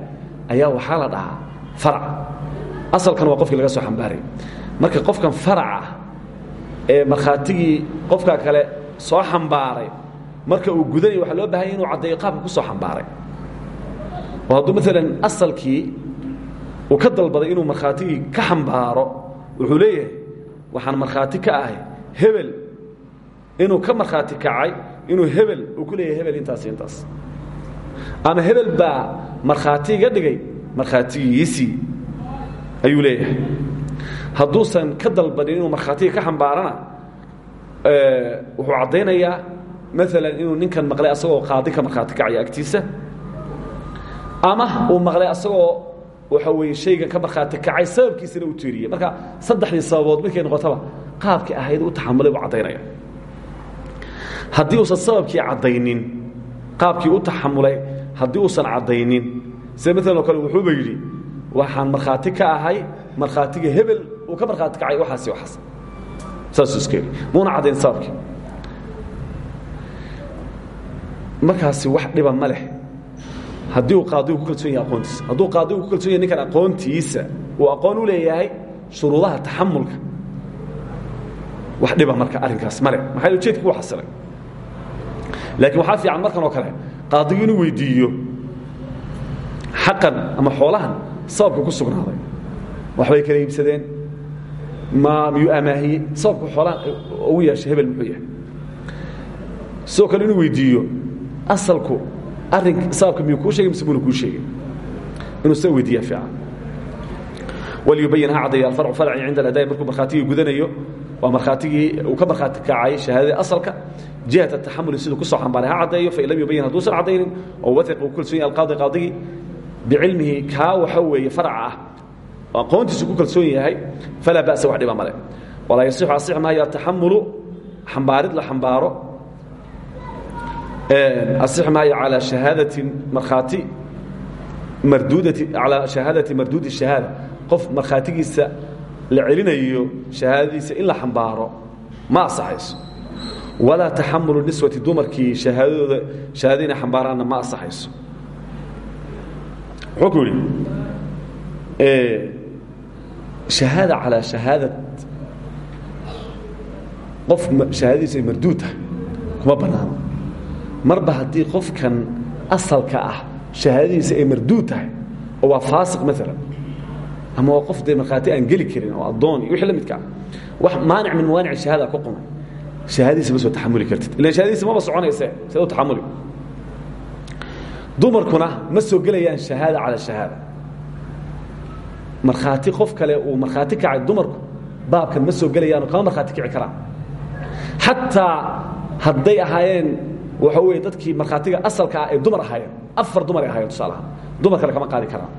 ayaa waxaa la dhahaa farac. Asalkan waa qofkii laga soo xambaarayay. Marka qofkan faraca ee markhaatigii qofka kale soo xambaaray marka uu gudanaya waxaa loo bahanya inuu caddeeyo qaabka ku soo xambaaray. Oo hadduu asalkii uu ka dalbaday inuu markhaatigii ka xambaaro wuxuu leeyahay waxaan markhaati ka ahay hebel. Inuu ka markhaati kacay inuu hebel uu ku leeyahay hebel intaas intaas. Ama hebel baa markhaati iga dhigay markhaatigiisii ayuu leeyahay hadduusan ka dalbanin inuu markhaatiga ka xambaarana wuxuu caddaynayaa maalan inuu ninkan maqlay asagoo qaadi ka markhaati kacaya agtiisa ama uu maqlay asagoo waxa weeye shaygan ka markhaati kacay sababkiisana u tiiriyey. Marka saddexdii sababood markay noqotaba qaabkii ahayd u taxamulay buu caddaynaya haddii uusan sababkii caddaynin qaabkii u taxamulay haddii uusan caddaynin sida maalan oo kale wuxuuba yidhi waxaan markhaati ka ahay markhaatiga hebel uu ka markhaati kacay waxaasi waxaas saasuu iska yidhi muuna caddayn sababkii markaasi wax dhiba ma leh. Haddii uu qaadigu ku kalsoon yahay aqoontiisa. Hadduu qaadigu ku kalsoon yahay ninkan aqoontiisa uu aqoon u leeyahay shuruudaha taxamulka wax dhiba marka arrinkaas male maxaa ujeedkii wuu xasilay. Laakiin waxaa fiican markan oo kale qaadigu inuu weydiiyo xaqan ama xoolahan sababka ku sugnaaday waxbay kala iibsadeen. Ma miyuu amaahiyey sababka xoolahan ugu yeeshay hebel muxuu yahay. Sidoo kale inuu weydiiyo asalku arrin sababka miyuu kuu shegay mise muna kuu sheegay? Inuu sida weydiiyaa fiican. Walyubayin ha caddeeya alfarcu farci cinda aladaa'i markuu markhaatigii gudanayo waa markhaatigii uu ka markhaati kacay shahaadadii asalka. Jihat ataxamuli siduu ku soo xambaaray ha caddeeyo fain lam yubayin hadduusan caddaynin oo waiq uu kalsoon yahay alqaadi qaadigii bicilmihi kaa waxa weeye farca ah aqoontiisu ku kalsoon yahay falaa ba'sa wax dhiba male walaa yasixu asix maayo ataxamulu xambaarid la xambaaro. Asix maayo calaa shahaadatin markhaati marduudati calaa shahaadati marduudi shahaada. Qof markhaatigiisa la celinayo shahaadadiisa in la xambaaro ma asaxayso walaa taxamulu niswati dumarkii shahaadadooda shahaadada inay xambaaraanna ma asaxayso wuxuu ku yidhi shahaada calaa shahaadad qof shahaadadiisa ay marduud tahay kuma bannaano marba haddii qofkan asalka ah shahaadadiisa ay marduud tahay oo waa faasiq maalan ama waa qof dee markhaati aan geli karin oo addoon iyo wixii la midka wax maanic min mawaanic shahaada ku qumay shahaadadiisa ma soo taxamuli kartid ilan shahaadadiisa maba soconayse see u taxamuli dumarkuna ma soo gelayaan shahaada cala shahaada markhaati qof kale uu markhaati kacay dumarku baabkan ma soo gelayaano kama markhaati kici karaan. Xataa hadday ahaayeen waxa weeye dadkii markhaatiga asalka ah ay dumar ahaayeen afar dumar ay ahaayeen tusaalahaan dumar kale kama qaadi karaan.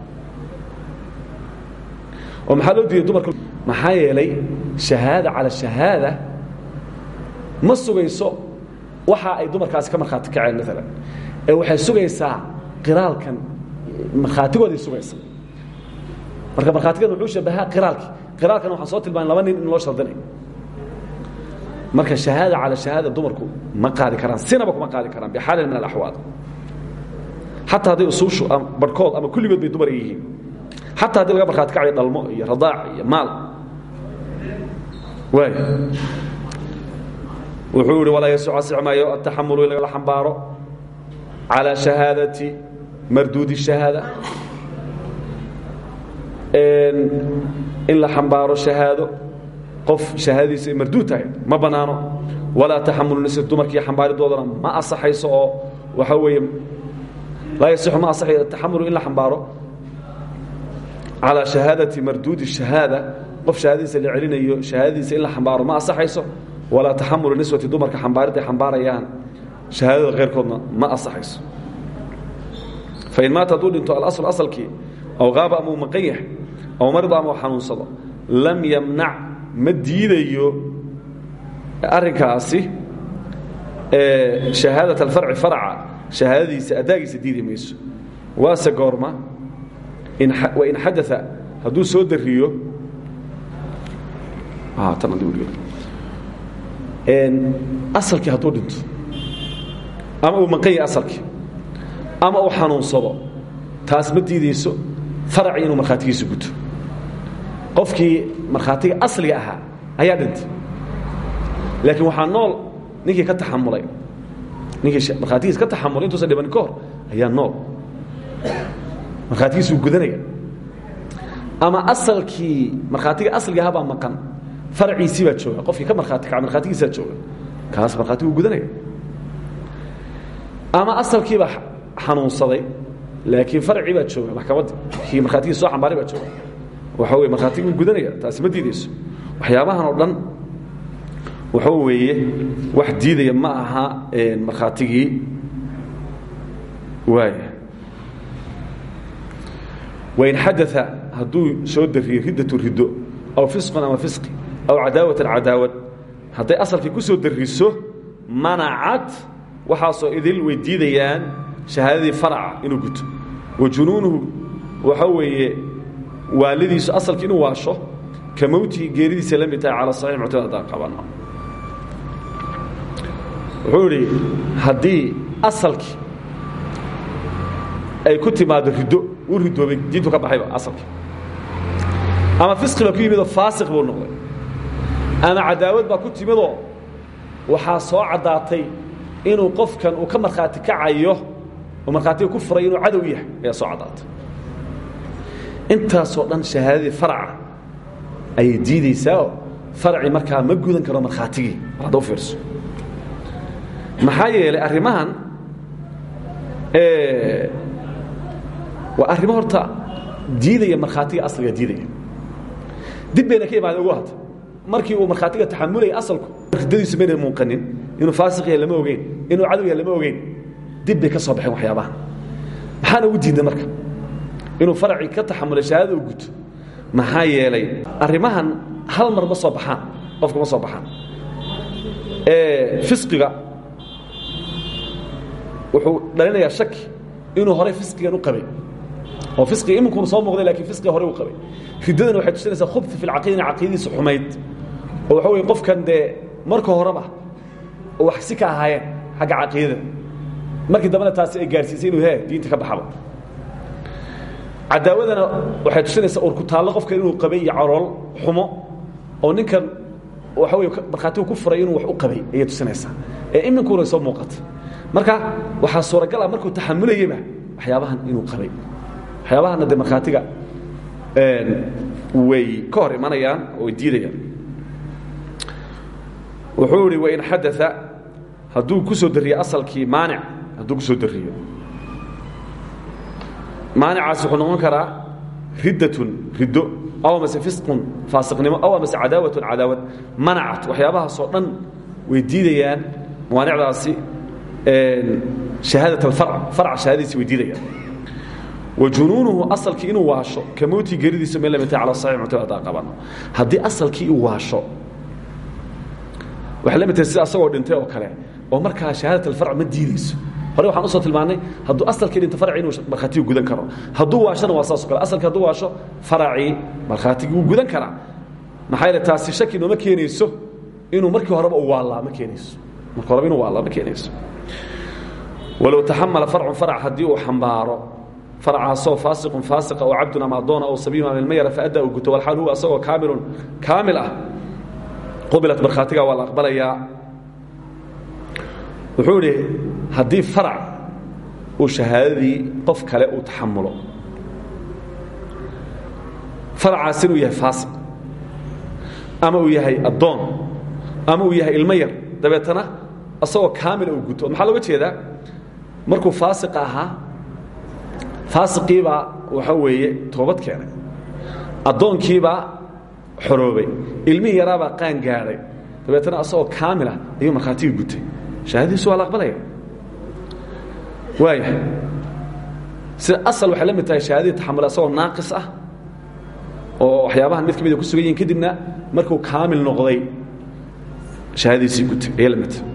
Oo maxaa loo diiday dumarka maxaa yeelay shahaada cala shahaada ma sugayso waxa ay dumarkaasi ka markhaati kaceen maalan ee waxay sugaysaa qiraalkan markhaatigooday sugaysaa marka markhaatigan wuxuu shabahaa qiraalkii qiraalkana waxaan soo tilmaamay laba nin in loo shardinay marka shahaada cala shahaada dumarku ma qaadi karaan sinaba kuma qaadi karaan bixaalin min alaxwaal xataa hadday usuushu barhkood ama kulligood bay dumar yihiin. Xataa haddii laga markhaati kacayo dhalmo iyo radaac iyo maal. Waay. Wuxuu yihi walaa yasuc asix maayo ataxamulu in lagala xambaaro shahaadati marduudi shahaada in la xambaaro shahaado qof shahaadadiisa ay marduud tahay ma bannaano walaa taxamulu nisr dumarkii xambaaridoodana ma asaxayso oo waxaa weeye laa yasixu ma asaxayo ataxamulu in la xambaaro. Calى shahaadati marduudi shahaada qof shahaadadiisa la celinayo shahaadadiisa in la xambaaro ma asaxayso walaa taxamulu niswati dumarka xambaaridday xambaarayaan shahaadada keyrkoodna ma asaxayso fain maata hadduu dhinto alasl asalkii aw qaaba ama uu maqan yahay aw marida ama xanuunsado. Lam yamnac ma diidayo arrinkaasi shahaadat alfarci farca shahaadadiisa addaagiisa diidi mayso. Waase goorma wain xadaa hadduu soo dariyo asalkii hadduu dhinto ama uu maqan yahay ama uu xanuunsado taas ma diidayso inuu markhaatigiisa guto qofkii markhaatiga asliga ahaa ayaa dhintay. Laakiin waxaa nool ninkii ka taxamulay ninkii markhaatigiisa ka taxamulay intuusan dhibanin ka hor ayaa nool. Markhaatigiisa uu gudanaya. Ama asalkii markhaatiga asliga ahaa baa maqan faraciisii baa jooga qofkii ka markhaati kaca markhaatigiisaa jooga kaas markhaatigu gudanaya. Ama asalkiibaa xanuunsaday laakiin farcii baa jooga maxkamaddii kii markhaatigiisa soo xambaaray baa jooga waxa weye markhaatiguu gudanaya taasi ma diidayso. Waxyaabahan oo dhan waxa weeye wax diidaya ma aha markhaatigii waaya wain xadaa hadduu soo dariyo riddatu riddo aw fisqun ama fisqi aw cadaawatan cadaawad hadday asalkii ku soo dariso manacad waxaasoo idil way diidayaan shahaadadii faraca inuu guto. Wa junuunuhu waxa weeye waalidiisu asalkii inuu waasho ka mowtihi geeridiisa la mid tahay cala saxiix muctamad haddaan qabano wuxuu idhi haddii asalkii ay ku timaado riddo uu ridoobay diintu ka baxayba asalkii. Ama fisqi baa ku yimidoo faasiq buu noqday. Ama cadaawad baa ku timidoo waxaa soo caddaatay inuu qofkan uu ka markhaati kacayo oo markhaatiga ku furay inuu cadow yahay ayaa soo caddaatay intaasoo dhan shahaadadii faraca ayay diidaysaao farci markaa ma gudan karo markhaatigii hadda u fiirso. Maxaa yeelay arrimahan waa arrimo horta diidaya markhaatiga asliga diidaya. Dib bayna ka imaadeen ugu hadda. Markii uu markhaatiga taxamulaya asalku ridadiisu mayna muuqanin inuu faasiq yahay lama ogeyn inuu cadow yahay lama ogeyn dib bay ka soo baxeen waxyaabahan. Maxaana ugu diidna marka inuu faracii ka taxamulay shahaadada u guto. Maxaa yeelay arrimahan hal mar ma soo baxaan qofka ma soo baxaan. Fisqiga wuxuu dhalinayaa shaki inuu horay fisqigan u qabay. Oo fisqiga iminkunu soo muuqday laakiin fisqiga horey u qabay. Riddadana waxay tusinaysaa khubti fi lcaqiidina caqiidadiisa xumayd. Oo waxa weye qofkan dee marka horeba wax si ka ahaayeen xagga caqiidada. Markii dambena taasi ay gaarsiisay inuu he diinta ka baxaba cadaawadana waxay tusinaysaa urkutaallo qofkan inuu qabay iyo calool xumo oo ninkan waxa wey markhaatigu ku furay inuu wax u qabay ayay tusinaysaa. Ee iminkuna soo muuqata. Marka waxaa suuragal ah markuu taxamulayaba waxyaabahan inuu qabay. Waxyaabahana de markhaatiga way ka hor imanayaan oo way diidayaan. Wuxuu ihi wain xadaa hadduu ku soo dariyo asalkii maanic hadduu ku soo dariyo maanicaas wuxuu noqon karaa riddatun riddo aw amase fisqun faasiqnimo aw amase cadaawatun cadaawad. Manacat waxyaabahaasoo dhan way diidayaan. Mawaanicdaasi shahaadat alfarc farca shahaadadiisi way diidayaan. Wa junuunuhu asalkii inuu waasho ka mowtii geridiisa meel la mid tahay cala saxiix muctamad qabano haddii asalkii uu waasho waxay la mid tahay sida asagoo dhintay oo kale oo markaa shahaadat alfarc ma diidayso hore waxaan u soo tilmaannay hadduu asalkii dhinto farci inuu markhaatigu gudan karo. Hadduu waashona waa saas o kale. Asalkii hadduu waasho faracii markhaatigii wuu gudan karaa. Maxaa yeele taasi shaki nooma keenayso inuu markii horeba u waallaa ma keenayso. Marka horeba inuu waallaa ma keenayso. Walow taxamala farcun farac haddii uu xambaaro. Farcaasoo faasiqun faasiqa oo cabdun ama addoona oo sabiima ama ilmayara faadda uu guto walxaal huwa asagoo kaamilun kaamil ah. Qubilat markhaatiga waa la aqbalayaa. Wuxuu idhi haddii farac uu shahaadadii qof kale uu taxamulo faracaas inuu yahay faasiq ama uu yahay addoon. Ama uu yahay ilmo yar. Dabeetana asagoo kaamila uu guto. Maxaa looga jeedaa? Markuu faasiqa ahaa faasiqiibaa waxa weeye toobad keenay. Addoonkiibaa xoroobay. Ilmihii yaraabaa qaan gaadhay dabeetana asagoo kaamilah ayuu markhaatigii gutay. Shahaadadiisu waa la aqbalaya waaya sida asal waxay la mid tahay shahaadadii taxamul asagoo naaqis ah oo waxyaabahan mid ka mid a ku sugan yihiin kadibna markuu kaamil noqday shahaadadiisii gutay ayay la mid tahay.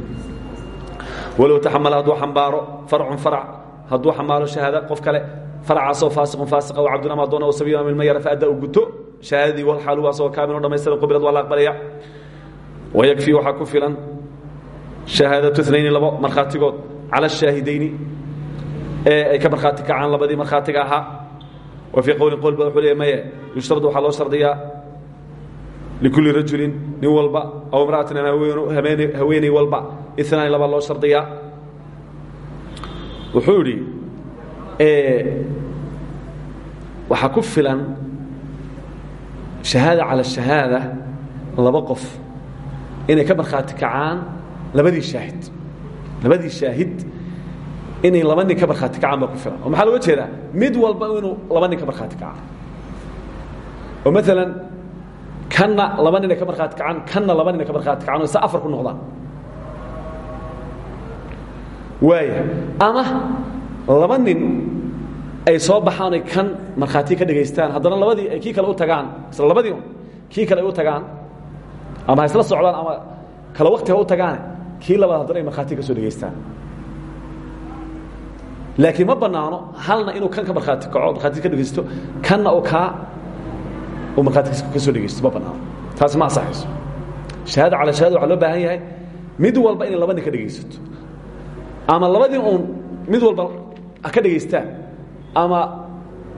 Walow taxamala hadduu xambaaro farcun farac. Hadduu xambaaro shahaada qof kale faracaasoo faasiqun faasiqa oo cabdun ama adoona oo sabiil ama ilma yara faadda uu guto shahaadadii walxaalu asagoo kaamil oo dhamaystiran qubilad waa la aqbalaya. Wayakfii waxaa ku filan shahaadatu inayni labo markhaatigood cala ashaahidayni ay ka markhaati kacaan labadii markhaatiga ahaa. Wa fii qowlin qowlba wuxuu leeya maye yushtaradu waxaa loo rajulin nin walba aw imra'atin ama haweeney walba. Inaani laba loo shardiyaa. Wuxuu idhi waxaa ku filan shahaada cala shahaada laba qof inay ka markhaati kacaan labadii shaahid labadii shaahid inay laba nin ka markhaati kacaan baa ku filan. Oo maxaa looga jeedaa? Mid walba inuu laba nin ka markhaati kacaan. Oo maalan kanna laba nin ay ka markhaati kacaan kanna laba nin ay ka markhaati kacaan oo isa afar ku noqdaan. Waaya ama laba nin ay soo baxaan ay kan markhaati ka dhegaystaan haddana labadii ay kii kale u tagaan isla labadii kii kale ay u tagaan ama ha isla socdaan ama kale wakti ha u tagaane kii labaad haddana ay markhaati ka soo dhegaystaan laakiin ma bannaano halna inuu kan ka markhaati kaco markhaati ka dhegaysto kanna oo kaa uu markhaati ka soo dhegaysto ma bannaano taasi ma asaxayso shahaada cala shahada waxaa baahan yahay mid walba inay laba ka dhegaysato ama labadii uun mid walba ka dhegaystaan ama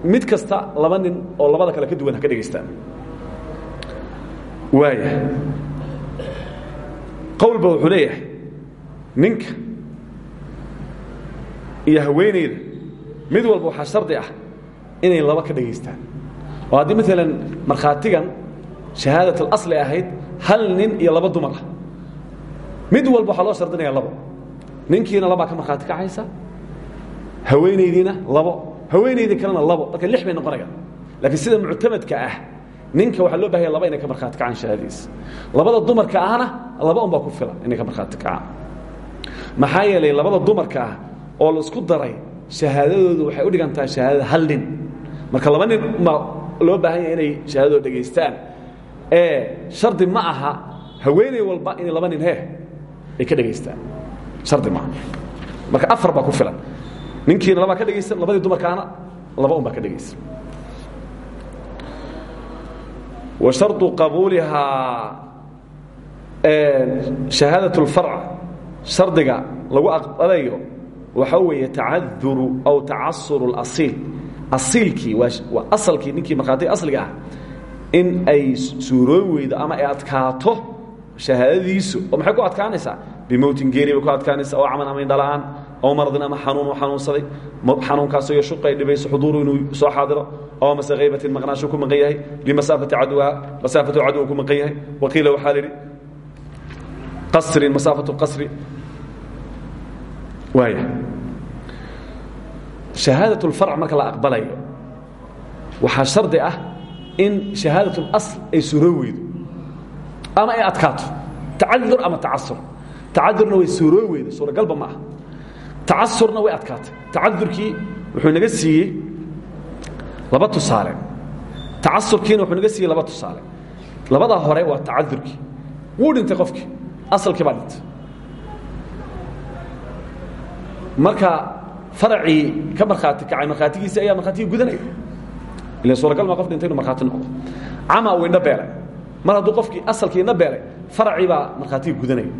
mid kasta laba oo labada kale ka duwan ka dhegaystaan. Waaya qowlba wuxuu leeyahay ninka iyo haweenayda mid walba waxaa shardi ah inay laba ka dhegaystaan oo haddii maalan markhaatigan shahaadat alasli ahayd hal nin iyo laba dumar ah. Mid walba waxaa loo shardinaya labo. Ninkiina labaa ka markhaati kacaysa haweenaydiina labo haweenaydii kalena labo. Marka lix bay noqonayaan. Laakiin sida muctamadka ah ninka waxaa loo bahaya laba inay ka markhaati kacaan shahadadiisa labada dumarka ahna laba un baa ku filan inay ka markhaati kacaan. Maxaa yeelay labada dumarka ah oo la isku daray shahaadadoodu waxay u dhigan tahay shahaadada hal nin. Marka laba nin ma loo baahan yahay inay shahaadadooda dhegaystaan. Ee shardi ma aha haweeney walba inay laba nin hee ay ka dhegaystaan. Shardi maaha marka afar baa ku filan. Ninkiina labaa ka dhegaysan labadii dumarkaana laba un baa ka dhegaysan. Wa shardu qabuulihaa shahaadaة اlfarc shardiga lagu aqbalayo waxaa weeye tacaduru aw tacasur اlasiil asiilkii waa asalkii ninkii markhaatiga asliga ah. In ay suuroobi weydo ama ay adkaato shahaadadiisu oo maxay ku adkaanaysaa? Bimowtin geeri bay ku adkaanaysaa oo caman ama indhala'aan oo maradin ama xanuun xanuunsaday xanuunkaasoo yashuqa ay dhibayso xuduuru inuu soo xaadiro oo mase haybatin maqnaashu ku maqan yahay limasaafati cadwha masaafatu cadwa ku maqan yahay. Waqiila waxaa la idhi qasrin masaafatu qasri. Waaya shahaadat اlfarc marka la aqbalayo waxaa shardi ah in shahaadat اlasl ay suroo weydo ama ay adkaato. Tacadur ama tacasur. Tacadurna way suuroo weyda suuragalba ma aha. Tacasurna way adkaatay. Wuxuu naga siiyey laba tusaale. Tacasurkiina wuxuu naga siiyey laba tusaale. Labadaa hore waa tacadurkii. Wuu dhintay qofkii. Asalkii marka faracii ka markhaati kacay markhaatigiisii ayaa markhaatigii gudanaya ila suuragal maa qof dhintay inu markhaati noqdo. Cama uu indho beelay. Mar hadduu qofkii asalkii indho beelay faracii baa markhaatigii gudanaya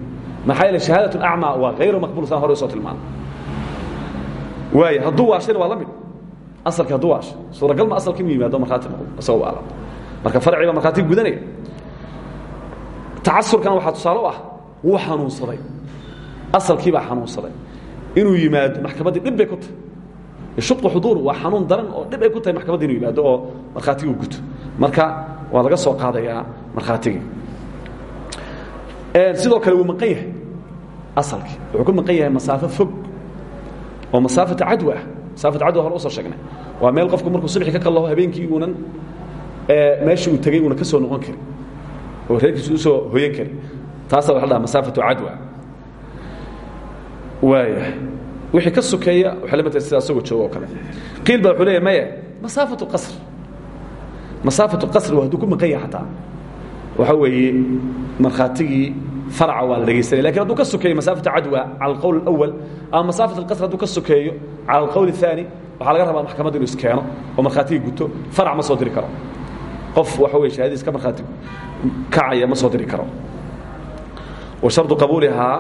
maxaa yeele shahaadat acmaa waa hayru maqbul saan hore u soo tilmaana waaya hadduu waashayna waa la mid. Asalkii hadduu waashay. Suuragal ma asalkii mu yimaado markhaati noqdo isagoo aala marka faracii baa markhaatigii gudanaya tacasurkana waxaa tusaale u ah wuu xanuunsaday. Asalkii baa xanuunsaday inuu yimaado maxkamaddii dhib bay ku tahay. Shuqu xuduur waa xanuun daran oo dhib ay ku tahay maxkamadda inuu yimaado oo markhaatigii guto. Marka waa laga soo qaadayaa markhaatigii sidoo kale wuu maqan yahay asalkii wuxuu ku maqan yahay masaafo fog oo masaafata cadwa ah. Masaafata cadwa hore u soo sheegnay. Waa meel qofku markuu subxi ka kallaho habeenkii uunan meeshii uu tegey uuna ka soo noqon karin. Oo reerkiisu u soo hoyan karin. Taasaa waxa la dhaha masaafatu cadwa waaya wixii ka sokeeya waxay la mid tahay sida asagoo joogo oo kale qiil baa wuxuu leeyahy maya masaafatu qasr masaafatu qasri waa hadduu ku maqan yahay xataa waxa weeye markhaatigii farca waa la dhegaysanaya lakin hadduu ka sokeeyo masaafata cadwa cala alqowl اlأwal ama masaafat اlqasr hadduu ka sokeeyo cala alqowl الثaani waxaa laga rabaa maxkamadda inuu iskeeno oo markhaatigii guto farac ma soo diri karo qof waxa weye shahadadiis ka markhaati kacaya ma soo diri karo wa shardu qabuulihaa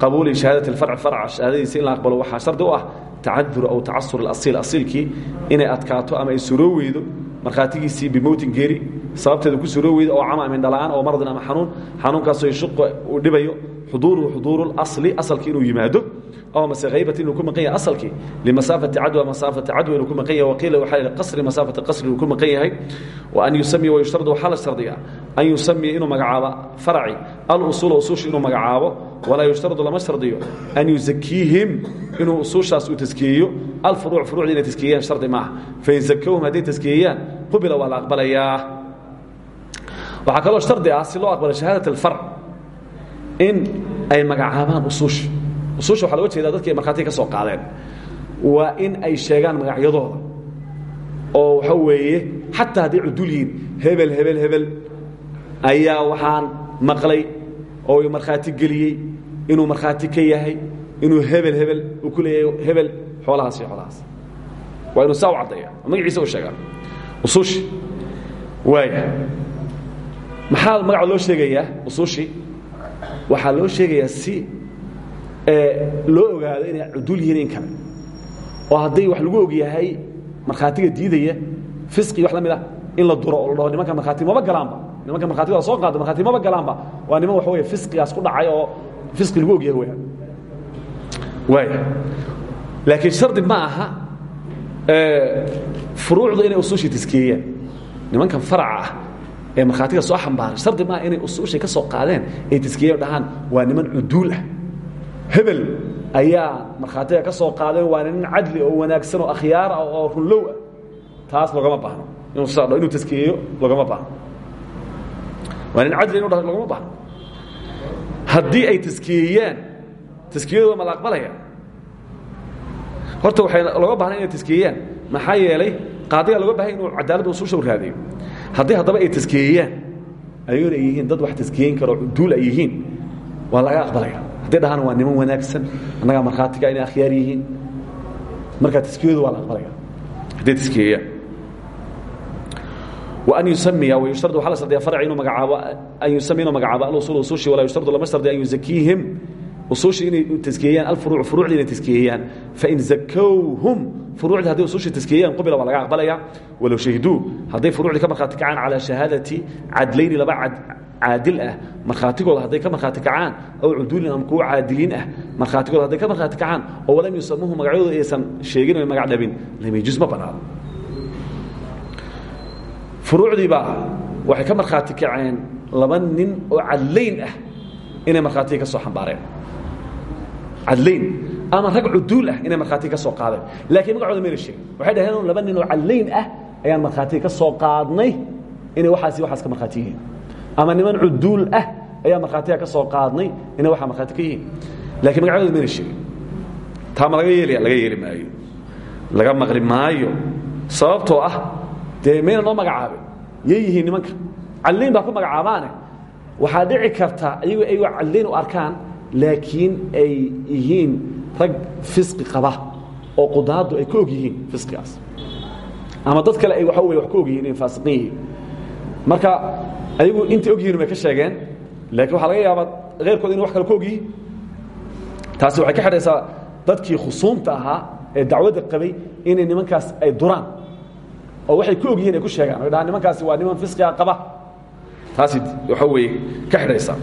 qabuuli hahaadati arc arca shahaadadiisa in la aqbalo waxaa shardi u ah tacadur aw tacasur اasiil asiilkii inay adkaato ama ay suroo weydo markhaatigiisii bimowtin geeri sababteeda ku suroo weydo oo cama amindhala'aan oo maradin ama xanuun xanuunkaasoo shuqa uu dhibayo xuduuruhu xuduuru اasli asalkii inuu yimaado mase haybatin inuu ku maqan yahay asalkii limasaafati cadwa masaafati cadwa inuu ku maqan yahay waqiila waxaa yihi qasri masaafati qasri inuu ku maqan yahay wa an yusamiya wayushtardu waxaa la shardiga an yusamiya inuu magacaabo faraci alusuula usuusha inuu magacaabo walaa yushtaradu lama shardiyo an yuzakiihim inuu usuushaas uu taskiyeeyo alfuruuc furuucda inay taskiyeeyaan shardi maaha fain zakowhum hadday taskiyeeyaan qubila waa la aqbalayaa waxaa kaloo shardi ah si loo aqbalo shahaadat alfarc in ay magacaabaan usuusha usuusha waxa loga jeedaa dadki ay markhaatiga ka soo qaadeen waa in ay sheegaan magacyadooda. oo waxa weeye xataa hadday cudul yihiin hebel hebel hebel ayaa waxaan maqlay oo i markhaati geliyey inuu markhaati ka yahay inuu hebel hebel uu ku leeyahay hebel xoolahaas iyo xoolahaas waa inuu saa u caddeeya magaciisa u sheegaa. Usuushi waaya maxaa magaca loo sheegayaa? Usuushii waxaa loo sheegayaa si loo ogaado inay cudul yihiin in kale oo hadday wax lagu og yahay markhaatiga diidaya fisqi wax la mid ah in la duro oo la dhaho nimanka markhaati maba galaanba. Nimanka markhatigooda soo qaado markhati maba galaanba. Waa niman waxa wey fisqigaas ku dhacay oo fisqi lagu ogyahay weyaan waaya laakiin shardi ma aha furuucdu inay usuushii taskeeyaan nimankan faraca ah ee markhaatiga soo xambaaray shardi maaha inay usuushay ka soo qaadeen ay taskeeyan dhahaan waa niman cuduul ah hebel ayaa markhaatiga ka soo qaadeen waa nin cadli oo wanaagsan oo akhyaar ah oo runlow ah. Taas logama baahno inuu sadho inuu taskeeyo logama baahno waa nin cadli inu logama baahno haddii ay taskeeyaan taskiyadooda ma la aqbalaya horta waxay looga baahna inay taskeeyaan. Maxaa yeelay qaadigaa looga bahay inuu cadaaladda usuusha u raadiyo. Haddii haddaba ay taskeeyaan ayagona ay dad wax taskeeyin karo duul ay waa laga aqbalaya haday dhahaan waa niman wanaagsan. Annagaa markhaatiga inay akhyaar yihiin. Markaa taskiyadu waa la aqbalaya hadday taskiyeeyaan an yusamiya wayushtarد waxaa la shardiya farci inuu magacaabo an yusamiya inuu magacaabo alusul usushi walaa yushtardu lama shardiya an yuzakiihim usushi inay taskiyeeyaan alfuruuc furuucda inay taskiyeeyaan fain zakowhum furuucda hadday usushi taskiyeeyaan qubila waa laga aqbalaya. Walow shahiduu hadday furuucdii ka markhaati kacaan calaa shahaadati cadlayni laba cad caadil ah markhaatigooda hadday ka markhaati kacaan aw cuduulin ama kuwo caadiliin ah markhaatigooda hadday ka markhaati kacaan oo walam yusamuuhu magacyadooda aysan sheegin o magac dhabin lam yajuz ma bannaado furuucdiiba waxay ka markhaati kaceen laba nin oo cadlayn ah inay markhaatiga ka soo xambaareen. Cadlayn ama rag cuduul ah inay markhaatiga ka soo qaadeen. Laakiin magacooda mayna sheegin. Waxay dhaheen laba nin oo cadlayn ah ayaan markhaatiga ka soo qaadnay inay waaas waaas ka markhaati yihiin ama niman cuduul ah ayaan markhaatiga ka soo qaadnay inay waxaa markhaati ka yihiin. Laakiin magacooda mayna sheegin. Taa ma laga yeelaya laga yeeli maayo. Laga maqli maayo. Sababtoo ah dee mayna noo magacaabin. Yay yihiin nimanka. Cadlayn baa ku magacaabaane waxaa dhici karta iyagoo ay cadlayn u arkaan laakiin ay yihiin rag fisqi qaba oo qudaaddu ay ka og yihiin fisqigaas. Ama dad kale ay waxa wey wax ka og yihiin inay faasiqin yihiin. Marka ayagu intay og yihiin bay ka sheegeen laakiin waxaa laga yaabaa keyrkood ina wax kale ka og yihiin taasi waxay ka xidhaysaa dadkii khusuumta ahaa ee dacwadda qabay inay nimankaas ay duraan oo waxay ku og yihiin ay ku sheegaan. O dhahaan nimankaasi waa niman fisqiga qaba. Taasi waxa weeye ka xidhaysaa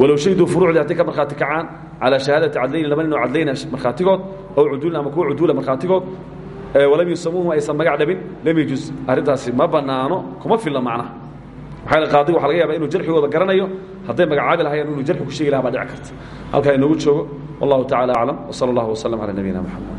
walow shahiduu furuucdii hadday ka markhaati kacaan calaa shahaadati cadlayni laba nin oo cadlayna markhaatigood ow cuduulin ama kuwa cuduula markhaatigood walam yusamuuhum aysan magac dhabin lam yajuz. Arrintaasi ma bannaano kuma filla macnaha qaadigu waxa laga yaabaa inuu jarxigooda garanayo. Hadday magacaabi lahayeen inuu jarxi ku sheegi lahaa baa dhici karta. Halkaa inoogu joogo. Wallahu tacala aclam wsala allahu wasalam calaa nabiyina moxamed